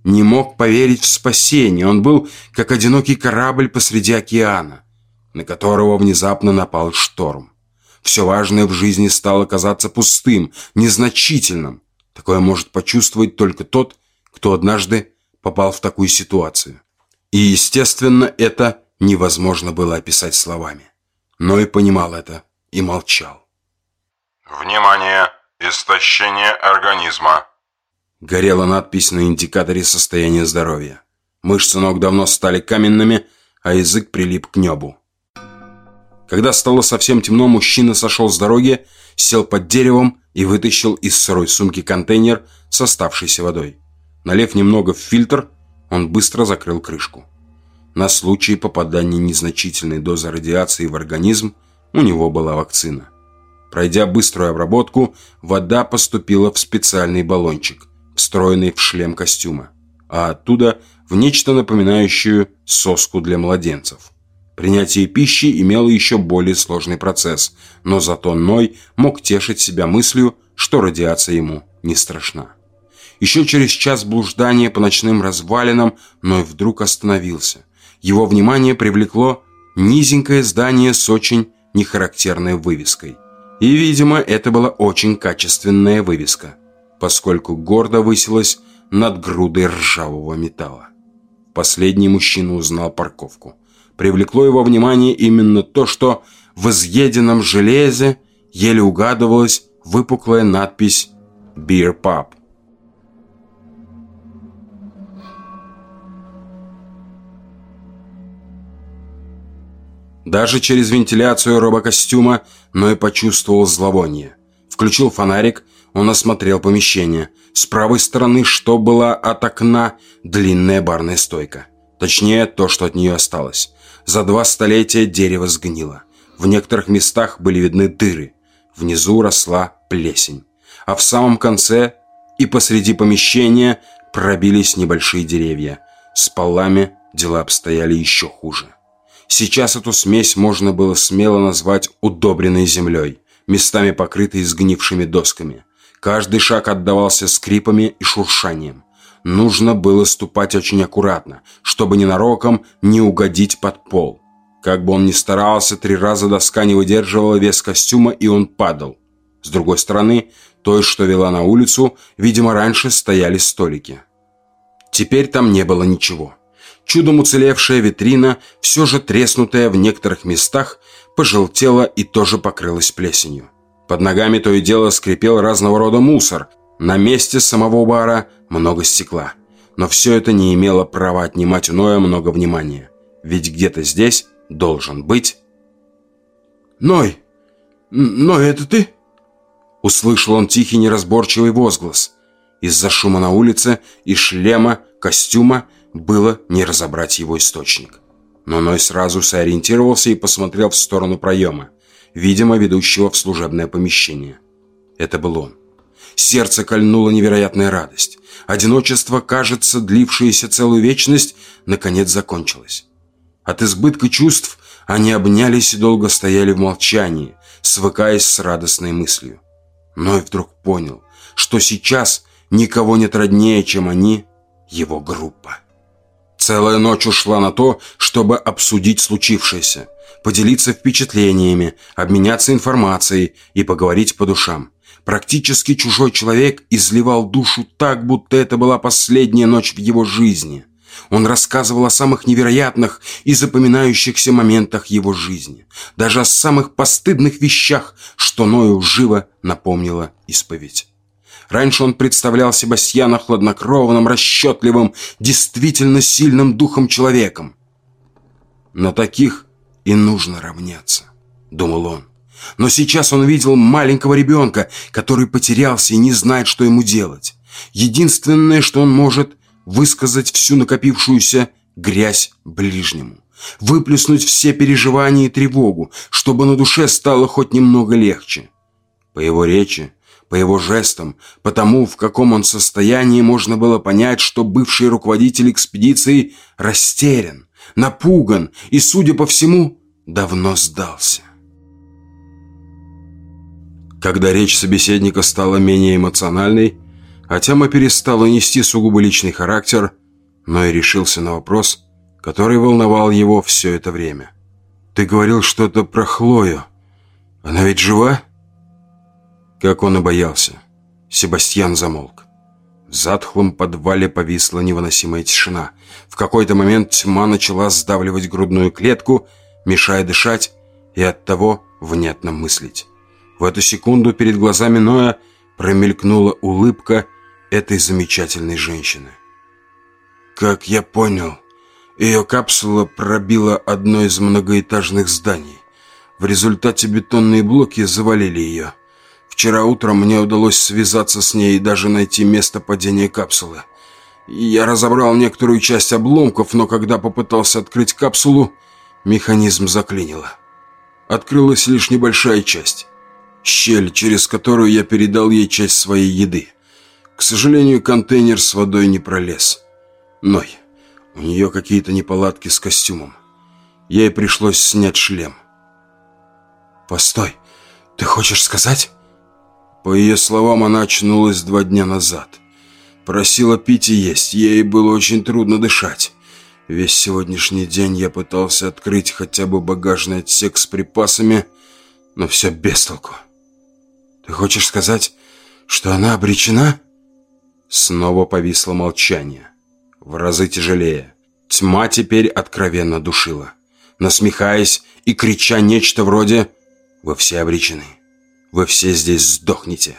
Не мог поверить в спасение. Он был как одинокий корабль посреди океана, на которого внезапно напал шторм. Все важное в жизни стало казаться пустым, незначительным. Такое может почувствовать только тот, кто однажды попал в такую ситуацию. И, естественно, это невозможно было описать словами. Но и понимал это, и молчал. «Внимание! Истощение организма!» Горела надпись на индикаторе состояния здоровья. Мышцы ног давно стали каменными, а язык прилип к небу. Когда стало совсем темно, мужчина сошел с дороги, сел под деревом и вытащил из сырой сумки контейнер с оставшейся водой. Налив немного в фильтр, он быстро закрыл крышку. На случай попадания незначительной дозы радиации в организм у него была вакцина. Пройдя быструю обработку, вода поступила в специальный баллончик, встроенный в шлем костюма, а оттуда в нечто напоминающую соску для младенцев. Принятие пищи имело еще более сложный процесс, но зато Ной мог тешить себя мыслью, что радиация ему не страшна. Еще через час блуждания по ночным развалинам Ной вдруг остановился. Его внимание привлекло низенькое здание с очень нехарактерной вывеской. И, видимо, это была очень качественная вывеска, поскольку гордо высилась над грудой ржавого металла. Последний мужчина узнал парковку. Привлекло его внимание именно то, что в изъеденном железе еле угадывалась выпуклая надпись «Beer Pub». Даже через вентиляцию робокостюма Ной почувствовал зловоние. Включил фонарик, он осмотрел помещение. С правой стороны, что была от окна, длинная барная стойка. Точнее, то, что от нее осталось. За два столетия дерево сгнило. В некоторых местах были видны дыры. Внизу росла плесень. А в самом конце и посреди помещения пробились небольшие деревья. С полами дела обстояли еще хуже. Сейчас эту смесь можно было смело назвать удобренной землей, местами покрытой сгнившими досками. Каждый шаг отдавался скрипами и шуршанием. Нужно было ступать очень аккуратно, чтобы ненароком не угодить под пол. Как бы он ни старался, три раза доска не выдерживала вес костюма, и он падал. С другой стороны, той, что вела на улицу, видимо, раньше стояли столики. Теперь там не было ничего. Чудом уцелевшая витрина, все же треснутая в некоторых местах, пожелтела и тоже покрылась плесенью. Под ногами то и дело скрипел разного рода мусор. На месте самого бара много стекла. Но все это не имело права отнимать у Ноя много внимания. Ведь где-то здесь должен быть... «Ной! Ной, это ты?» Услышал он тихий неразборчивый возглас. Из-за шума на улице и шлема, костюма было не разобрать его источник. Но Ной сразу сориентировался и посмотрел в сторону проема, видимо, ведущего в служебное помещение. Это был он. Сердце кольнула невероятная радость. Одиночество, кажется, длившееся целую вечность, наконец закончилось. От избытка чувств они обнялись и долго стояли в молчании, свыкаясь с радостной мыслью. Ной вдруг понял, что сейчас никого нет роднее, чем они, его группа. Целая ночь ушла на то, чтобы обсудить случившееся, поделиться впечатлениями, обменяться информацией и поговорить по душам. Практически чужой человек изливал душу так, будто это была последняя ночь в его жизни. Он рассказывал о самых невероятных и запоминающихся моментах его жизни, даже о самых постыдных вещах, что Ною живо напомнила исповедь. Раньше он представлял Себастьяна хладнокровным, расчетливым, действительно сильным духом человеком. На таких и нужно равняться, думал он. Но сейчас он видел маленького ребенка, который потерялся и не знает, что ему делать. Единственное, что он может, высказать всю накопившуюся грязь ближнему. Выплеснуть все переживания и тревогу, чтобы на душе стало хоть немного легче. По его речи по его жестам, по тому, в каком он состоянии, можно было понять, что бывший руководитель экспедиции растерян, напуган и, судя по всему, давно сдался. Когда речь собеседника стала менее эмоциональной, а тема перестала нести сугубо личный характер, но и решился на вопрос, который волновал его все это время. «Ты говорил что-то про Хлою. Она ведь жива?» Как он и боялся. Себастьян замолк. В затхлом подвале повисла невыносимая тишина. В какой-то момент тьма начала сдавливать грудную клетку, мешая дышать и оттого внятно мыслить. В эту секунду перед глазами Ноя промелькнула улыбка этой замечательной женщины. Как я понял, ее капсула пробила одно из многоэтажных зданий. В результате бетонные блоки завалили ее. Вчера утром мне удалось связаться с ней и даже найти место падения капсулы. Я разобрал некоторую часть обломков, но когда попытался открыть капсулу, механизм заклинило. Открылась лишь небольшая часть. Щель, через которую я передал ей часть своей еды. К сожалению, контейнер с водой не пролез. Ной, у нее какие-то неполадки с костюмом. Ей пришлось снять шлем. «Постой, ты хочешь сказать?» По ее словам, она очнулась два дня назад. Просила пить и есть, ей было очень трудно дышать. Весь сегодняшний день я пытался открыть хотя бы багажный отсек с припасами, но все без толку. «Ты хочешь сказать, что она обречена?» Снова повисло молчание. В разы тяжелее. Тьма теперь откровенно душила. Насмехаясь и крича нечто вроде «Вы все обречены. Вы все здесь сдохнете».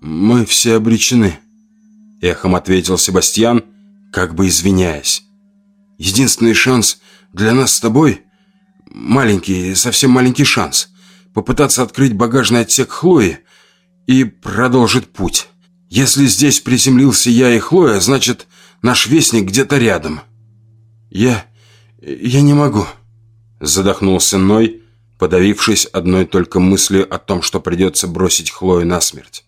«Мы все обречены», — эхом ответил Себастьян, как бы извиняясь. «Единственный шанс для нас с тобой — маленький, совсем маленький шанс — попытаться открыть багажный отсек Хлои и продолжить путь». Если здесь приземлился я и Хлоя, значит, наш вестник где-то рядом. Я... я не могу. Задохнулся Ной, подавившись одной только мыслью о том, что придется бросить Хлою насмерть.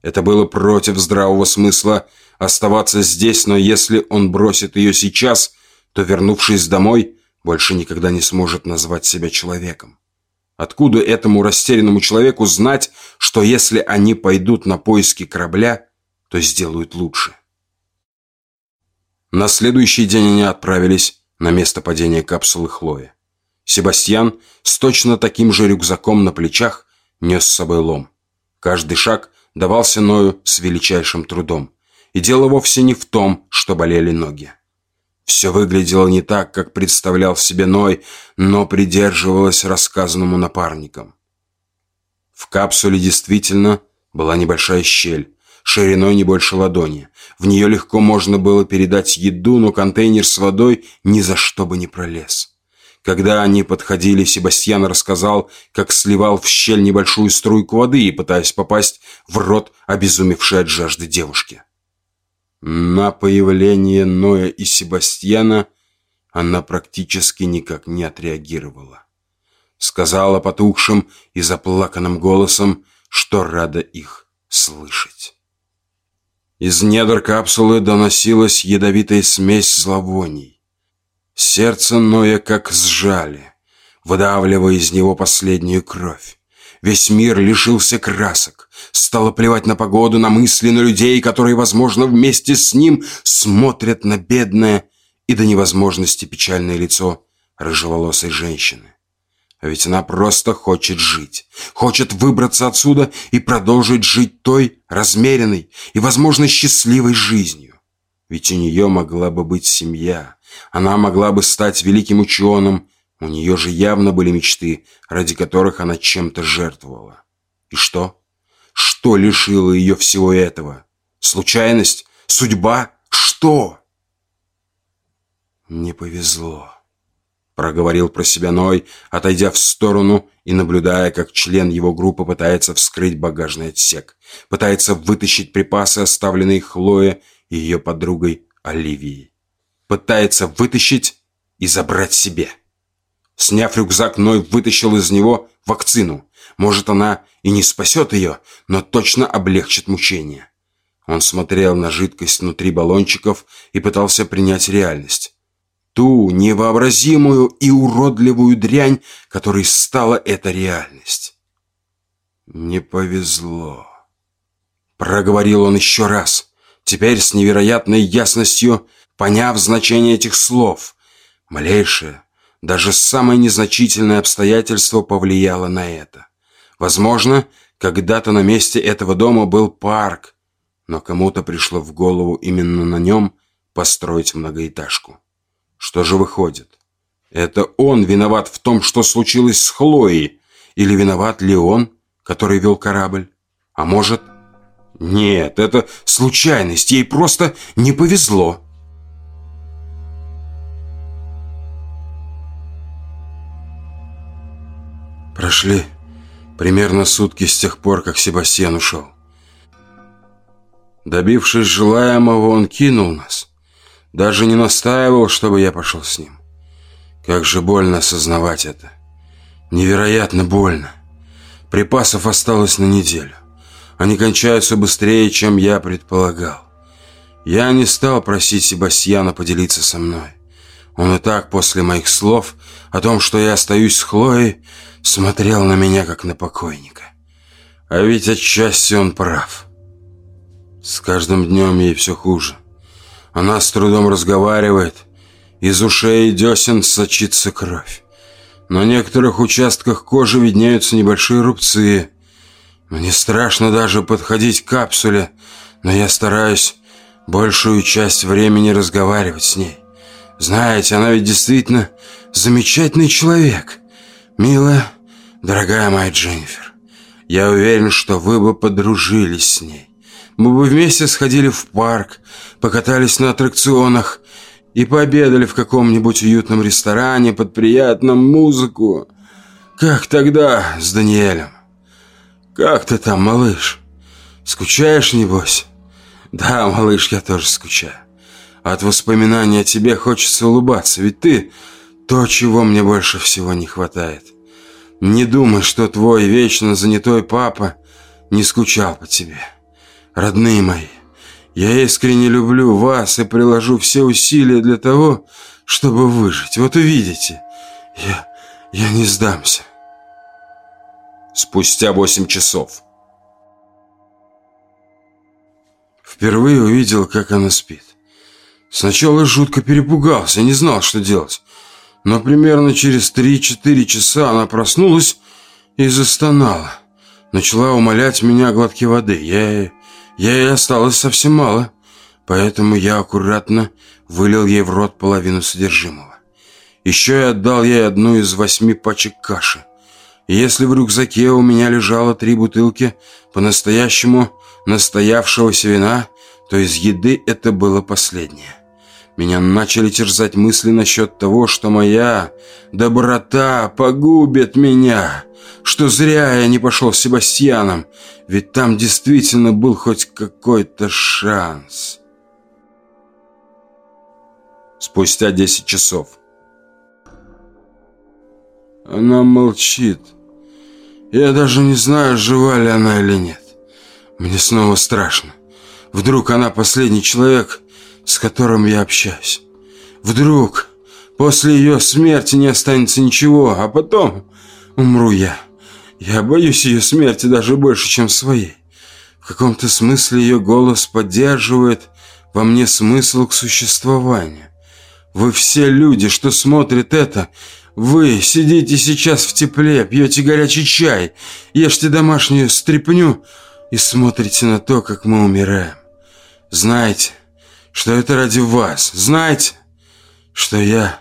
Это было против здравого смысла оставаться здесь, но если он бросит ее сейчас, то, вернувшись домой, больше никогда не сможет назвать себя человеком. Откуда этому растерянному человеку знать, что если они пойдут на поиски корабля, то сделают лучше? На следующий день они отправились на место падения капсулы Хлои. Себастьян с точно таким же рюкзаком на плечах нес с собой лом. Каждый шаг давался Ною с величайшим трудом. И дело вовсе не в том, что болели ноги. Все выглядело не так, как представлял себе Ной, но придерживалось рассказанному напарникам. В капсуле действительно была небольшая щель, шириной не больше ладони. В нее легко можно было передать еду, но контейнер с водой ни за что бы не пролез. Когда они подходили, Себастьян рассказал, как сливал в щель небольшую струйку воды и пытаясь попасть в рот обезумевшей от жажды девушки. На появление Ноя и Себастьяна она практически никак не отреагировала. Сказала потухшим и заплаканным голосом, что рада их слышать. Из недр капсулы доносилась ядовитая смесь зловоний. Сердце Ноя как сжали, выдавливая из него последнюю кровь. Весь мир лишился красок. Стало плевать на погоду, на мысли, на людей, которые, возможно, вместе с ним смотрят на бедное и до невозможности печальное лицо рыжеволосой женщины. А ведь она просто хочет жить. Хочет выбраться отсюда и продолжить жить той размеренной и, возможно, счастливой жизнью. Ведь у нее могла бы быть семья. Она могла бы стать великим ученым, у нее же явно были мечты, ради которых она чем-то жертвовала. И что? Что лишило ее всего этого? Случайность? Судьба? Что? Не повезло. Проговорил про себя Ной, отойдя в сторону и наблюдая, как член его группы пытается вскрыть багажный отсек. Пытается вытащить припасы, оставленные Хлое и ее подругой Оливией. Пытается вытащить и забрать себе. Сняв рюкзак, Ной вытащил из него вакцину. Может, она и не спасет ее, но точно облегчит мучение. Он смотрел на жидкость внутри баллончиков и пытался принять реальность. Ту невообразимую и уродливую дрянь, которой стала эта реальность. Не повезло. Проговорил он еще раз, теперь с невероятной ясностью, поняв значение этих слов. Малейшее, даже самое незначительное обстоятельство повлияло на это. Возможно, когда-то на месте этого дома был парк, но кому-то пришло в голову именно на нем построить многоэтажку. Что же выходит? Это он виноват в том, что случилось с Хлоей? Или виноват ли он, который вел корабль? А может... Нет, это случайность, ей просто не повезло. Прошли примерно сутки с тех пор, как Себастьян ушел. Добившись желаемого, он кинул нас. Даже не настаивал, чтобы я пошел с ним. Как же больно осознавать это. Невероятно больно. Припасов осталось на неделю. Они кончаются быстрее, чем я предполагал. Я не стал просить Себастьяна поделиться со мной. Он и так после моих слов о том, что я остаюсь с Хлоей, смотрел на меня, как на покойника. А ведь отчасти он прав. С каждым днем ей все хуже. Она с трудом разговаривает. Из ушей и десен сочится кровь. На некоторых участках кожи виднеются небольшие рубцы. Мне страшно даже подходить к капсуле, но я стараюсь большую часть времени разговаривать с ней. Знаете, она ведь действительно замечательный человек. Милая, дорогая моя Дженнифер, я уверен, что вы бы подружились с ней. Мы бы вместе сходили в парк, покатались на аттракционах и пообедали в каком-нибудь уютном ресторане под приятную музыку. Как тогда с Даниэлем? Как ты там, малыш? Скучаешь, небось? Да, малыш, я тоже скучаю. От воспоминаний о тебе хочется улыбаться, ведь ты то, чего мне больше всего не хватает. Не думай, что твой вечно занятой папа не скучал по тебе. Родные мои, я искренне люблю вас и приложу все усилия для того, чтобы выжить. Вот увидите, я, я не сдамся. Спустя восемь часов. Впервые увидел, как она спит. Сначала жутко перепугался, не знал, что делать. Но примерно через 3-4 часа она проснулась и застонала. Начала умолять меня о глотке воды. Я, ей осталось совсем мало, поэтому я аккуратно вылил ей в рот половину содержимого. Еще я отдал ей одну из восьми пачек каши. Если в рюкзаке у меня лежало три бутылки по-настоящему настоявшегося вина, то из еды это было последнее. Меня начали терзать мысли насчет того, что моя доброта погубит меня, что зря я не пошел с Себастьяном, ведь там действительно был хоть какой-то шанс. Спустя десять часов. Она молчит. Я даже не знаю, жива ли она или нет. Мне снова страшно. Вдруг она последний человек, с которым я общаюсь. Вдруг после ее смерти не останется ничего, а потом умру я. Я боюсь ее смерти даже больше, чем своей. В каком-то смысле ее голос поддерживает во мне смысл к существованию. Вы все люди, что смотрят это, вы сидите сейчас в тепле, пьете горячий чай, ешьте домашнюю стряпню и смотрите на то, как мы умираем. Знаете, что это ради вас. Знаете, что я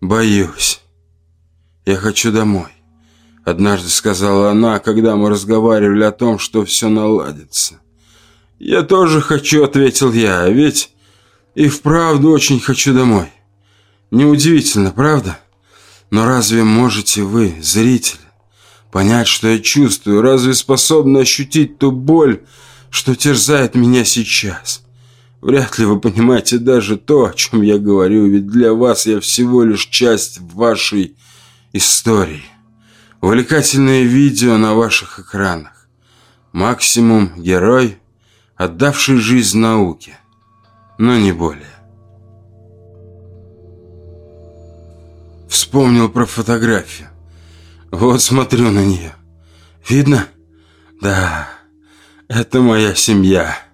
боюсь. Я хочу домой. Однажды сказала она, когда мы разговаривали о том, что все наладится. «Я тоже хочу», — ответил я, — «ведь и вправду очень хочу домой». Неудивительно, правда? Но разве можете вы, зрители, понять, что я чувствую? Разве способны ощутить ту боль, что терзает меня сейчас?» Вряд ли вы понимаете даже то, о чем я говорю, ведь для вас я всего лишь часть вашей истории. Увлекательное видео на ваших экранах. Максимум герой, отдавший жизнь науке, но не более. Вспомнил про фотографию. Вот смотрю на нее. Видно? Да, это моя семья.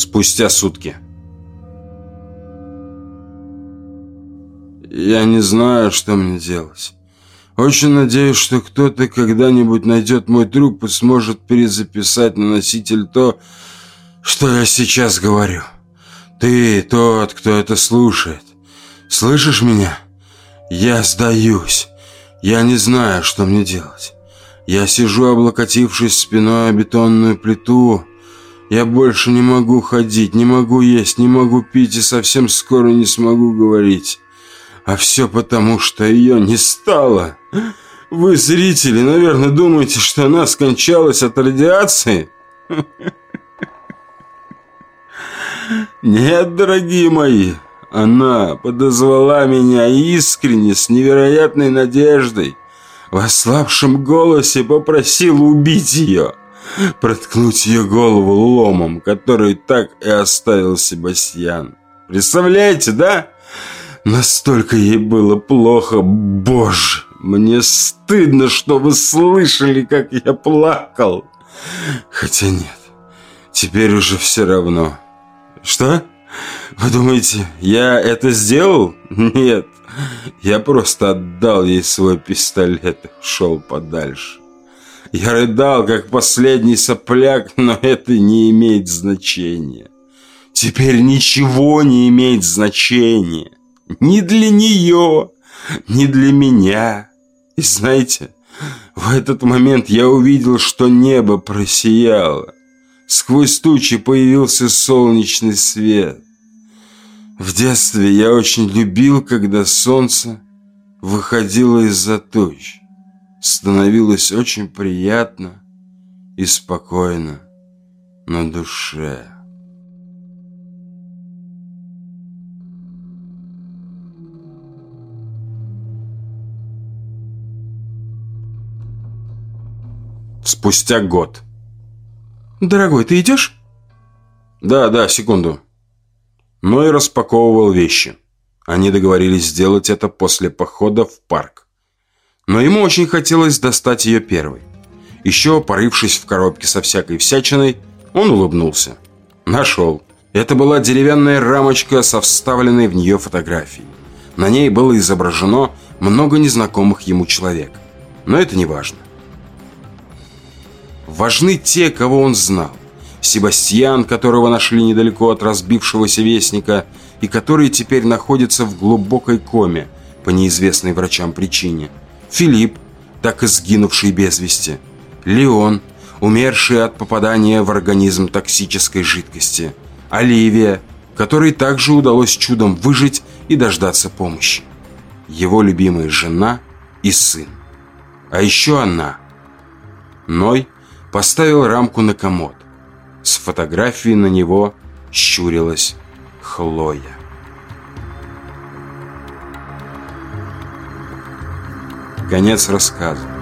Спустя сутки. Я не знаю, что мне делать. Очень надеюсь, что кто-то когда-нибудь найдет мой труп и сможет перезаписать на носитель то, что я сейчас говорю. Ты тот, кто это слушает. Слышишь меня? Я сдаюсь. Я не знаю, что мне делать. Я сижу, облокотившись спиной о бетонную плиту. Я больше не могу ходить, не могу есть, не могу пить и совсем скоро не смогу говорить. А все потому, что ее не стало. Вы, зрители, наверное, думаете, что она скончалась от радиации? Нет, дорогие мои, она подозвала меня искренне, с невероятной надеждой. В ослабшем голосе попросил убить ее, проткнуть ее голову ломом, который так и оставил Себастьян. Представляете, да? Настолько ей было плохо, боже, мне стыдно, что вы слышали, как я плакал. Хотя нет, теперь уже все равно. Что? Вы думаете, я это сделал? Нет, я просто отдал ей свой пистолет и шел подальше. Я рыдал, как последний сопляк, но это не имеет значения. Теперь ничего не имеет значения. Ни для нее, ни для меня. И знаете, в этот момент я увидел, что небо просияло. Сквозь тучи появился солнечный свет. В детстве я очень любил, когда солнце выходило из-за туч. Становилось очень приятно и спокойно на душе. Спустя год. «Дорогой, ты идешь?» «Да, да, секунду». Ной распаковывал вещи. Они договорились сделать это после похода в парк. Но ему очень хотелось достать ее первой. Еще, порывшись в коробке со всякой всячиной, он улыбнулся. Нашел. Это была деревянная рамочка со вставленной в нее фотографией. На ней было изображено много незнакомых ему человек. Но это не важно. Важны те, кого он знал. Себастьян, которого нашли недалеко от разбившегося вестника, и который теперь находится в глубокой коме по неизвестной врачам причине. Филипп, так и сгинувший без вести. Леон, умерший от попадания в организм токсической жидкости. Оливия, которой также удалось чудом выжить и дождаться помощи. Его любимая жена и сын. А еще она. Ной – поставил рамку на комод. С фотографией на него щурилась Хлоя. Конец рассказа.